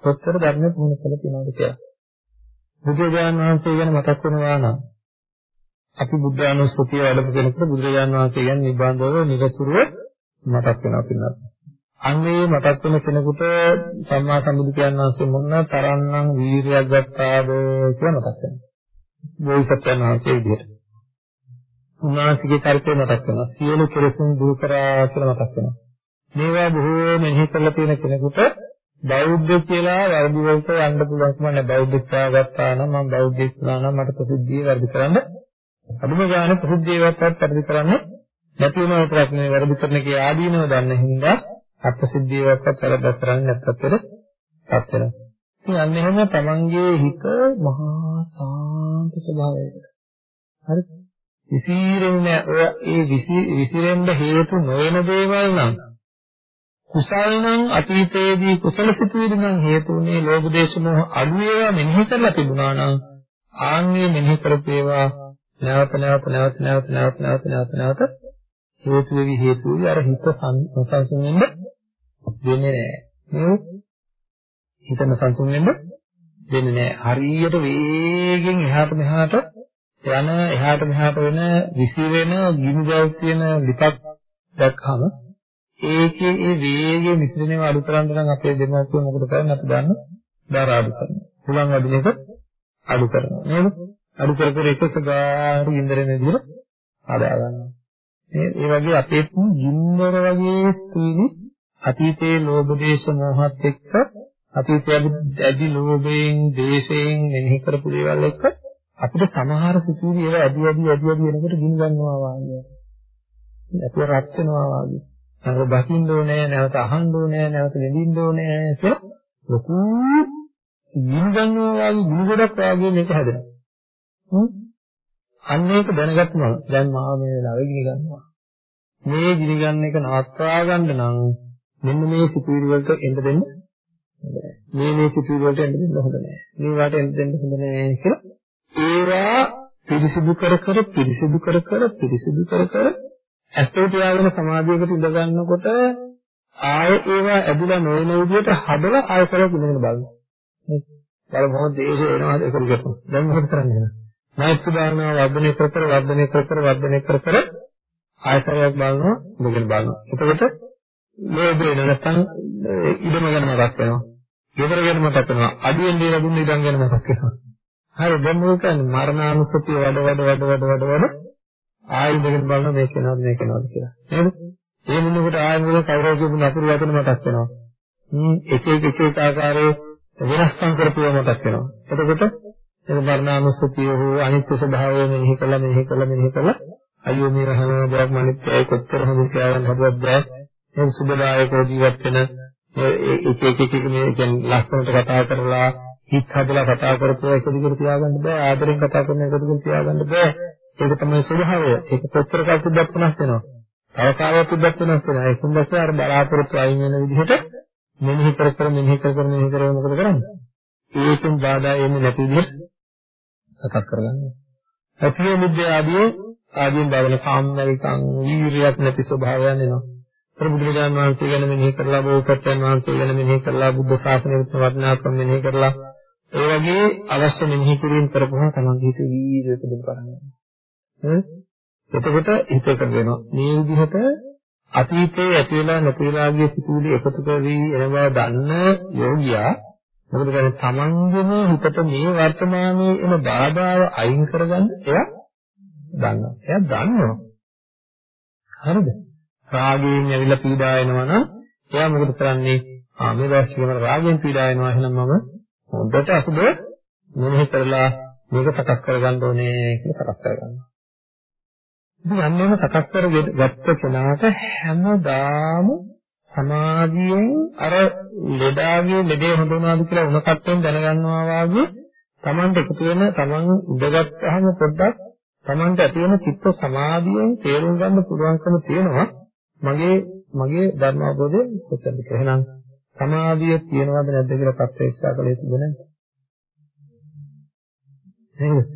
කොතර ධර්මයේ පුහුණු කරලා තියෙනවද කියලා. බුදුරජාණන් වහන්සේ ගැන මතක් වෙනවා නම් අපි බුද්ධ අනුස්සතිය වැඩපු කෙනෙකුට බුදුරජාණන් වහන්සේ ගැන නිබඳව නිරතුරුව මතක් වෙනවා පින්නත්. අන්නේ මතක් වෙන කෙනෙකුට සම්මා සම්බුදු කියන්න වහන්සේ මොන තරම්නම් වීරියක් ගත්තාද කියලා මතක් වෙනවා. බෝසත්යන් වහන්සේ විදිහට. උන්වහන්සේගේ චරිතය මතක් වෙනවා. සියලු කෙලෙසුන් දුරු කරා කියලා මතක් වෙනවා. මේවා බොහෝ මෙහි කරලා තියෙන කෙනෙකුට බෞද්ධ කියලා වර්ධි වලට යන්න පුළුවන්කම නැහැ. බෞද්ධත්වය ගත්තා නම් මම බෞද්ධයෙක් වුණා නම් මට ප්‍රසිද්ධිය වැඩි කරන්න අදුම ගානේ ප්‍රසිද්ධියවත් වැඩි කරන්න නැති වෙන විතරක් නෙවෙයි වැඩි කරන කේ ආදීනව දන්න හින්දා අප්‍රසිද්ධියවත් වැඩි කරන්නේ නැත්තත් පත් වෙනවා. ඉතින් අන්න එහෙම තමන්ගේ හිත මහා සාන්ත ස්වභාවයකට. හරි? විසිරෙන්නේ ඔය ඒ විසිරෙන්න හේතු නොවන දේවල් නම් කුසල් නම් අතීතයේදී කුසල සිතුවිලි නම් හේතුුනේ ලෝභ දේශ මොහ අඩු ඒවා මෙනෙහි කරලා තිබුණා නම් ආන්ගේ මෙනෙහි කරපු ඒවා නැවත නැවත නැවත නැවත නැවත නැවත නැවත නැවත හේතු වෙවි හේතු වෙවි අර හිත සංසංසුන් වෙන්න දෙන්නේ නැහැ. නේද? හිතන සංසුන් වෙන්න දෙන්නේ නැහැ. හරියට වේගෙන් එහාට මෙහාට යන එහාට මෙහාට වෙන විසිරෙන ගිනි දැල් තියෙන ලිපක් දැක්කම ඒකේ ඒ වේගය විසිරෙනව අඩු කරන්න නම් අපේ දෙමාපියෝ මොකද කරන්නේ අපි දන්න දාර අඩු කරනවා. හුලං අදින එක අඩු කරනවා. නේද? අඩු කර කර එක එක ගාන ඉන්දරෙන විදිහට හදා ගන්නවා. මේ ඒ වගේ අපේ ගින්දර වගේ ස්ත්‍රීනි අතීතයේ ලෝභ දේශ මොහත් එක්ක අතීතයේ ඇදි ලෝභයෙන් දේශයෙන් මෙනෙහි කරපු දේවල් එක්ක අපිට සමහර සිතුවිලි ඒවා ඇදි ඇදි ඇදි ඇදි එනකොට ගිනි ගන්නවා වගේ. අපිට රත් වෙනවා වගේ. නැවත දකින්න ඕනේ, නැවත අහන්න ඕනේ, නැවත විඳින්න ඕනේ කියලා ලොකු ගිනි ගන්නවා වගේ ගිනි ගොඩක් වගේ මේක හැදෙනවා. හ්ම් අන්න ඒක දැනගත්තම දැන් මාව මේ වෙලාවේ ගිනි ගන්නවා. මේ ගිනි ගන්න එක නවත්වා ගන්න නම් මෙන්න මේ සිතුවිලි වලට එන්න දෙන්න මේ මේ සිතුවිලි වලට එන්න දෙන්න හොඳ නැහැ. මේවට එන්න දෙන්න හොඳ නැහැ කියලා ඒවා පිරිසිදු කර කර පිරිසිදු කර කර පිරිසිදු කර කර ඇස්තෝ තියාගෙන සමාධියකට ඉඳ ගන්නකොට ආය ඒවා ඇදුලා නොවන විදිහට හදලා ආය කරලා ඉඳගෙන බලන්න. බලමු දේශ එනවා ඒක විදිහට. දැන් මොකද කරන්නේ? මෛත්‍රී භාවනාව වර්ධනය කර කර වර්ධනය කර කර වර්ධනය කර කර ආයතරයක් බලනවා ඉඳගෙන බලනවා. එතකොට ලෝභය නැත්නම් ඉඩම ගැන මතක් වෙනවා. ගෙදර ගැන මතක් වෙනවා. අඩුවෙන් දේලා දුන්න ඉඩම් ගැන මතක් වෙනවා. හරි දැන් මොකද කරන්නේ? මරණානුසතිය වඩ වඩ වඩ වඩ වඩ වඩ ආයෙ ඉඳගෙන බලනවා මේක වෙනවද මේක වෙනවද කියලා. නේද? ඒ මොනකොට ආයෙ මොකද කවුරු කියපු නපුරු වචන මතක් වෙනවා. හ්ම් එක එක එක එක ආකාරයේ වෙනස්කම් කරපුවා මතක් වෙනවා. එතකොට ඒක මරණානුස්සතිය හෝ අනිත්‍ය ස්වභාවය මෙනෙහි කළා මෙනෙහි කළා මෙනෙහි කළා. අයියෝ මේ රහම දෙයක් මනිත්‍යයි කොච්චර හොඳ කියලා හදුවත් බෑ. මේ සුබදායකව ජීවත් වෙන එක එක එක එක මේ කියන්නේ ලස්සනට කතා කරලා හිත හදලා කතා කරපුවා එක දිගට තියාගන්න බෑ. ආදරෙන් කතා කරන එක දිගට තියාගන්න බෑ. ඒක තමයි ස්වභාවය. ඒක කොච්චර කාලෙකද වෙනස් වෙනවා. තව කාලයක් වෙනස් වෙනවා. ඒකෙන් දැක්කේ අර බලාපොරොත්තු අයින් වෙන විදිහට මෙනෙහි කර කර මෙනෙහි කර කර මෙනෙහි කර මොකද කරන්නේ? ඒකෙන් බාධා එන්නේ නැති විදිහට සකස් කරගන්නවා. ඇතිය මුද්දේ ආදී ආදීන් බවල කාම්මරිකං වීරියක් නැති ස්වභාවයන් එනවා. ප්‍රබුදුරජාණන් වහන්සේ ගැන මෙනෙහි කරලා බෝසත්යන් වහන්සේ ගැන මෙනෙහි කරලා බුද්ධ ශාසනයේ වටිනාකම මෙනෙහි කරලා ඒ වගේ අවශ්‍ය මෙනෙහි කිරීම කරපුවා තමන්ගේ හිතේ වීරිය පුදුම කරගන්නවා. එතකොට හිතක වෙනවා. මේ විදිහට අතීතයේ ඇති වෙලා නැති වෙලා ගිය සිතුවිලි එකතු කරවි එන බව දන්න යෝගියා මොකද කියන්නේ තමන්ගේම හිතට මේ වර්තමානයේ එන බාධාව අයින් කරගන්න එයා දන්නවා. එයා දන්නවා. හරිද? රාගයෙන් ඇවිල්ලා පීඩා එනවා නම් එයා මොකද කරන්නේ? ආ මේ දැක්කම රාගයෙන් පීඩා එනවා එහෙනම් මම හොඳට අසුබ මෙනෙහි කරලා මේක සකස් කරගන්න ඕනේ කියලා සකස් කරගන්නවා. ඉතින් අන්නේම සකස් කරගත්ත කෙනාට හැමදාම සමාධියෙන් අර ලෙඩාගේ ලෙඩේ හොඳ වුණාද කියලා උණකට්ටෙන් දැනගන්නවා වාගේ Tamanට එකතු වෙන Taman උඩගත්තාම පොඩ්ඩක් Tamanට ඇති වෙන චිත්ත සමාධියෙන් තේරුම් ගන්න පුළුවන්කම තියෙනවා මගේ මගේ ධර්ම අවබෝධය කොච්චරද කියලා. එහෙනම් සමාධිය තියෙනවද නැද්ද කියලා ප්‍රත්‍යක්ෂා කළ යුතුද නැද්ද? නේද?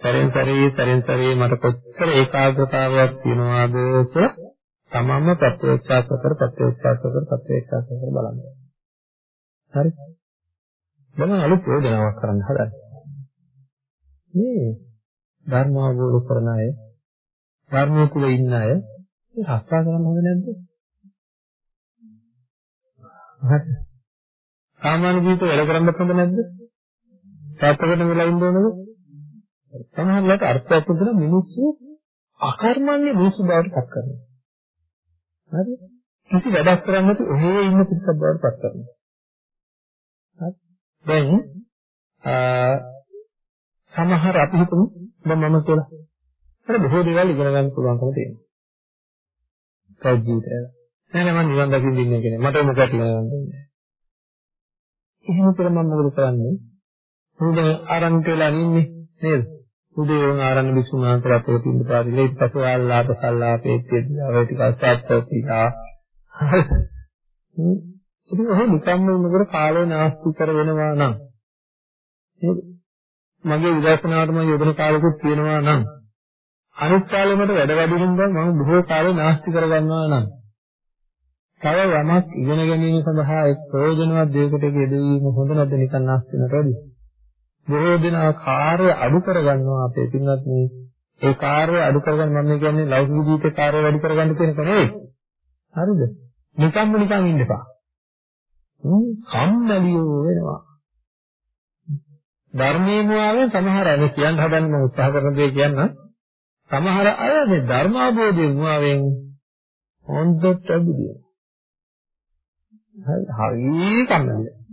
සරෙන් සරේ සරෙන් සරේ මට කොච්චර ඒකාග්‍රතාවයක් තියෙනවද කියලා තමන්ම ප්‍රත්‍යක්ෂා කර ප්‍රත්‍යක්ෂා කර ප්‍රත්‍යක්ෂා කර බලන්න. හරි. දැන් අලුත් යෝජනාවක් කරන්න හදන්නේ. මේ ධර්ම අවබෝධ කරන අය ධර්මයේ තුල ඉන්න අය රස්තා කරන්න හොඳ නැද්ද? හරි. සාමාන්‍ය ජීවිත වැඩ කරන්න හොඳ නැද්ද? තාත්තකට වෙලා ඉන්න ඕනද? සමහරවිට අර්ථයක් තුන මිනිස්සු අකර්මණ්‍ය මිනිස්සු බවට පත් කරනවා. හරි. කිසි වැඩක් කරන්නේ නැති ඔහේ ඉන්න පිටසක් බවට පත් කරනවා. හරි. දැන් සමහර අපි හිතමු දැන් මම කියලා. අර බොහෝ දේවල් ඉගෙන ගන්න පුළුවන්කම තියෙනවා. කවුද ජීවිතය නෑ නෑ මම නිවන් දකින්න ඉන්නේ කෙනෙක් මට මොකක්ද ඉගෙන ගන්න දෙන්නේ එහෙම කියලා මම මොකද කරන්නේ? උඹ ආරම්භ වෙලා ඉන්නේ නේද? උදේ වුණ ආරණ්‍ය විසුණුන්තරත් ඒක තින්න පාදිලා ඊට පස්සේ ආල්ලාප සල්ලාපේ තියලා ඔය ටික අස්සත්තිලා හ්ම්. ඉතින් ඔහොම නිකම්ම ඉන්නකොට කාලේ නාස්ති කර වෙනවා නම්. නේද? මගේ විදර්ශනාවටම යොදන කාලෙකුත් තියෙනවා නම්. අනිත් කාලෙ මට වැඩ වැඩි හින්දා මම බොහෝ කාලේ නාස්ති කරගන්නවා නම්. තව යමක් ඉගෙන ගැනීම සඳහා එක් ප්‍රයෝජනවත් දෙයකට යෙදවීම හොඳ නැද්ද නිකන් නාස්ති වෙනකොටද බොහෝ දෙනා කාර්ය අඩු කරගන්නවා අපේ පින්වත් මේ ඒ කාර්ය අඩු කරගන්න මම කියන්නේ ලෞකික ජීවිතේ කාර්ය වැඩි කරගන්න කියන එක නෙවෙයි. හරිද? නිකම්ම නිකන් ඉන්න එපා. හ්ම් කම්මැලියෝ වෙනවා. ධර්මයේ මුවාවෙන් සමහර අය කියන්න හදන්න උත්සාහ කරන දේ කියන්න සමහර අය මේ ධර්මාභෝධයේ මුවාවෙන් හොඳට අබුදිය. හරි හරි කම්මැලියි.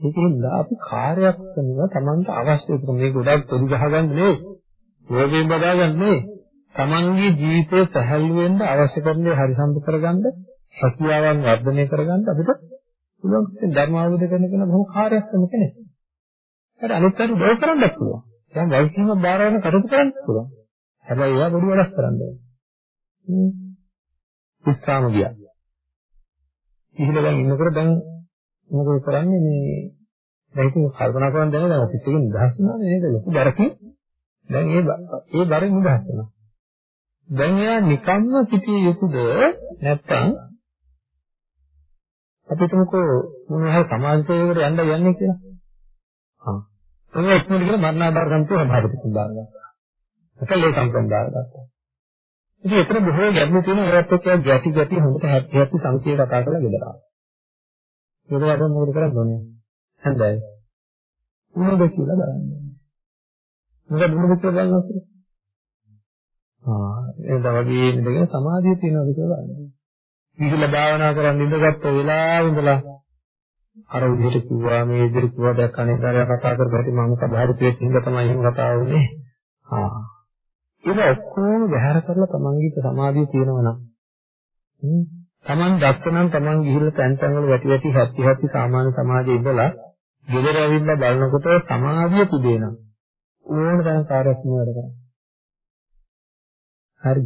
ඒකෙන්ද අපි කාර්යයක් කරනවා Tamanට අවශ්‍ය කරන මේ ගොඩක් පොඩි ගහගන්න නෙවෙයි. රෝගයෙන් බදාගන්න නෙවෙයි. Tamanගේ ජීවිතය සැහැල්ලු වෙන්න අවශ්‍ය කරන දේ හරි සම්පූර්ණ කරගන්න හැකියාවන් වර්ධනය කරගන්න අපිට පුළුවන් ධර්ම අවබෝධ කරන කෙනා බොහොම කාර්යක්ෂම කෙනෙක්. හරි අනිත් පැත්ත දෝ කරන්නත් පුළුවන්. දැන් වෛද්‍යම බාර වෙන කටයුතු කරන්න පුළුවන්. හැබැයි එයා පොඩි වැඩක් කරන්න ඕනේ. හ්ම්. විස්්‍රාම ගියා. ඉහිල දැන් ඉන්නකොට දැන් මොකද කරන්නේ මේ දැන් ඉතින් කල්පනා කරන් දැන දැන් ඔෆිස් එකේ නිදහස් වෙනවා නේද? ලොකු බරකින් දැන් ඒ ඒ බරෙන් නිදහස් වෙනවා දැන් එයා නිකම්ම සිටිය යුතුද? නැත්නම් අපි තුමුකෝ මොනවා සමාජ සේවයට යන්න යන්නේ කියලා. ආ. ඒක ඔක්කොම කියලා මරණාධාර සම්පූර්ණ සභාපතිතුමා දාගත්තා ඒකලේ සම්පූර්ණ දාගත්තා ඉතින් ඒතර බොහෝ ගැඹුරු තියෙන ඒවත් එක්ක ගැටි ගැටි හොඳට හැප්පි හැප්පි සංකේත කතා කරලා ගෙදරා ඒකට මොකද කරන්නේ? හන්දයි. මොනවද කියලා බලන්න. මොකද මොනවද කියලා බලන්න. ආ ඒක වගේ ඉඳගෙන සමාධිය තියෙනවද කියලා බලන්න. ඉතින් භාවනා කරන් ඉඳගත්ත වෙලාව ඉඳලා අර විදිහට කිව්වා මේ විදිහට කිව්වා දැන් කණේකාරය කතා කරපැටි මම සභාවට හින්ද තමයි එහෙම කතා වුනේ. ආ. ඒක ඔක්කොම බහැර කරලා තමන්ගේ සමාධිය තියෙනවා නම් Taman දැක්කනම් Taman ගිහිල්ලා තැන් තැන් වල වැටි වැටි හැපි හැපි සාමාන්‍ය සමාජයේ ඉඳලා ගෙදර ඇවිල්ලා බලනකොට සමාධිය තිබේනම් ඕන තරම් කාර්යයක් නේද කරන්නේ. හරි.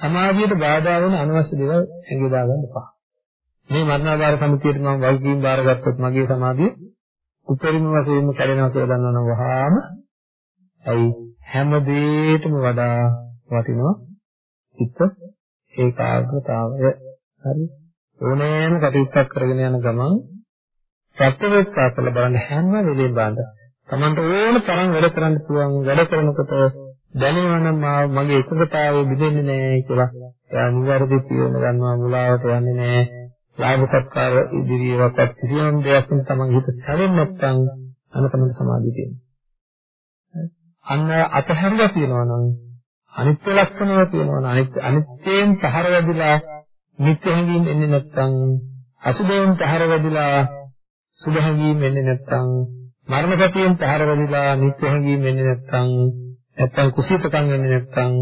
සමාධියට බාධා වෙන අනවශ්‍ය දේවල් ඇඟේ දාගන්න එපා. මේ මරණාධාර සමිතියට මම වගකීම් බාරගත්තොත් මගේ සමාධිය උපරිම වශයෙන්ම කැඩෙනවා කියලා දන්නවනම් වහාම ඇයි හැම දෙයකටම වඩා වටිනවා චිත්ත ඒකාග්‍රතාවය හරි. ඕනෑම කටයුත්තක් කරගෙන යන ගමන් ප්‍රත්‍යවේක්ෂා කරලා බලන්න හැම වෙලේම බලන්න. Tamanට ඕන තරම් වැඩ කරන්න පුළුවන් වැඩ කරනකොට දැනෙනවනම් මගේ එකඟතාවය බෙදෙන්නේ නැහැ කියලා. එයා නිවැරදි තීරණ ගන්නවා මුලාවට යන්නේ නැහැ. ලාභ සත්කාර ඉදිරියවට කිසියම් දෙයක් නෙවෙයි තමන් හිත සැලෙන්නේ නැත්නම් අන්න තමයි සමාධිය තියෙන්නේ අන්න අතහැරලා තියෙනවා නම් අනිත්‍ය ලක්ෂණය තියෙනවා නම් අනිත්‍යයෙන් පහර වැදිලා නිත්‍ය හැඟීම් එන්නේ නැත්නම් අසුබයෙන් පහර වැදිලා සුබ හැඟීම් එන්නේ නැත්නම් මරණ සතියෙන් පහර වැදිලා නිත්‍ය හැඟීම් එන්නේ නැත්නම් නැත්නම් කුසීතකම් එන්නේ නැත්නම්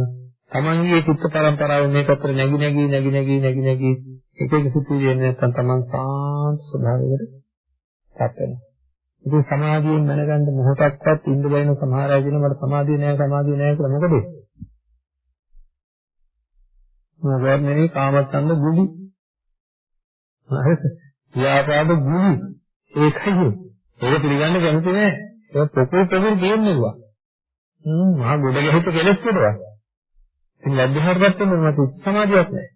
තමන්ගේ චිත්ත පරම්පරාව මේ පැත්තට නැగి නැగి නැగి නැగి නැగి නැగి එක එක සිතුවිලි එන්නේ නැත්නම් තමන් සාන්ත ස්වභාවයකට පත් වෙනවා. ඉතින් සමාධියෙන් මනගන්න මොහොතක්වත් ඉන්න බැින සමහර අය කියනවා මට සමාධිය නෑ සමාධිය නෑ කියලා මොකද? මොකක්ද මේ කාමච්ඡන්ද ගුලි. හරිද? ව්‍යාපාද ගුලි. ඒකයි. ඒක පිළිගන්න කැමති නෑ. ඒක පොකෝ පොකෝ කියන්නේ හ්ම් මහා ගොඩ ගැහිච්ච කෙලෙස් වලවා. ඉතින් ලැබ්ධහරපත් වෙන මත සමාධියක් නෑ.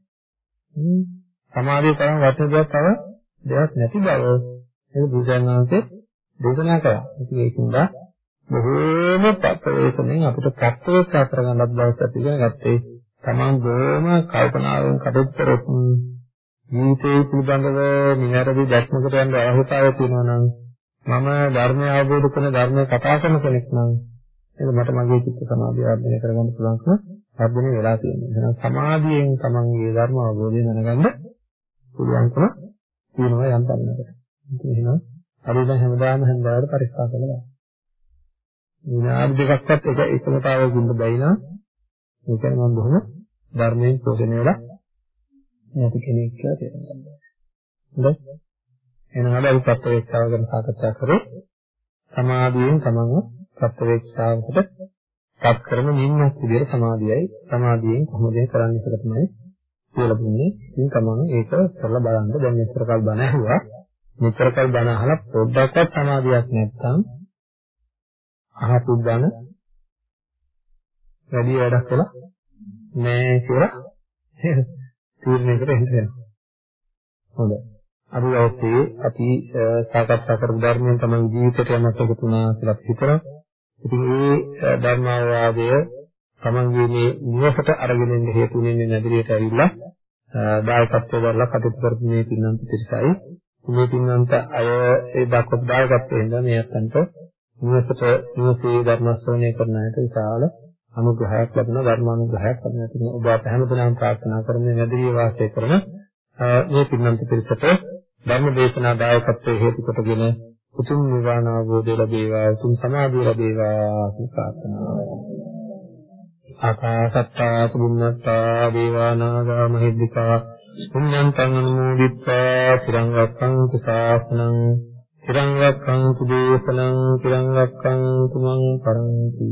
හ්ම් සමාධිය තරම් වටින දෙයක් තව දෙයක් නැති බව ඒක බුදුසසුනාන්සේ දේශනා කළා. ඉතින් ඒකින්ද බොහෝම ප්‍රත්‍යවේශයෙන් අපිට ප්‍රත්‍යවේක්ෂා කරගන්නත් දවසක් ඉගෙන ගත්තේ තමන් බොහොම කල්පනාවෙන් කටයුතු කරොත් ජීවිතේ පිළිබඳව නිවැරදි දැක්මකට යන්න අවශ්‍යතාවය තියෙනවා නම් මම ධර්මය අවබෝධ කරන ධර්මය කතා කරන කෙනෙක් නම් එතන මට මගේ චිත්ත සමාධිය වර්ධනය කරගන්න පුළුවන්කම වර්ධනය වෙලා තියෙනවා. එහෙනම් සමාධියෙන් තමන්ගේ ධර්ම අවබෝධය දැනගන්න පුළුවන්කම තියෙනවා යම් තරමකට. එහෙනම් අපි දැන් හැමදාම හන්දාවට පරික්ෂා කරලා විනාඩි දෙකක්වත් එක එකමතාවයකින් බැයි නම් ඒක නම් බොහොම ධර්මයෙන් පෝෂණය වෙලා නැති කෙනෙක් කියලා තේරුම් ගන්න. හොඳයි. එහෙනම් අද අපි ප්‍රත්‍යක්ෂාව ගැන සාකච්ඡා කරේ සමාධියෙන් තමන්ව ප්‍රත්‍යක්ෂාවකට පත් කරන නින්නක් විදිහට සමාධියයි සමාධියෙන් කොහොමද කරන්නේ කියලා තමයි කියලා දුන්නේ. ඉතින් තමන් ඒක කරලා බලන්න දැන් මෙච්චර කල් බණ ඇහුවා. මෙච්චර කල් බණ අහලා පොඩ්ඩක්වත් සමාධියක් නැත්නම් අහපු බණ වැඩි වැඩක් කළා නෑ කියලා තීරණයකට එන්න වෙනවා. හොඳයි. අද දවසේ අපි සාකච්ඡා කරපු ධර්මයෙන් තමයි ජීවිතයට යමක් එකතු වුණා කියලා හිතනවා. ඉතින් මේ ධර්මාවාදය තමන්ගේ මේ නිවසට අරගෙන ඉන්න හේතු වෙන්නේ නැදිරියට ඇවිල්ලා දායකත්වය දරලා කටයුතු කරපු මේ පින්නන්ත පිරිසයි. මේ පින්නන්ත අය ඒ දක්වපු දායකත්වයෙන් මේ අතන්ට නිවසට නිවසේ ධර්ම ශ්‍රවණය කරන අයට විශාල අනුග්‍රහයක් ලැබෙනවා ධර්මානුග්‍රහයක් ලැබෙනවා. ඔබ අප හැමදෙනාම ප්‍රාර්ථනා කරන්නේ නැදිරිය වාසය කරන මේ පින්නන්ත පිරිසට ධර්ම දේශනා දායකත්වයේ හේතු කොටගෙන උතුම් නිවන අවබෝධය ලැබේවා උතුම් සමාධිය ලැබේවා කියලා ප්‍රාර්ථනා කරනවා. ආකාසත්තා සුභුන්නත්තා දේවානාගා මහිද්దికා පුඤ්ඤන්තං අනුමෝදිත්වා චිරං රක්ඛන්තු ශාසනං චිරං රක්ඛන්තු දේශනං චිරං රක්ඛන්තු මං පරන්ති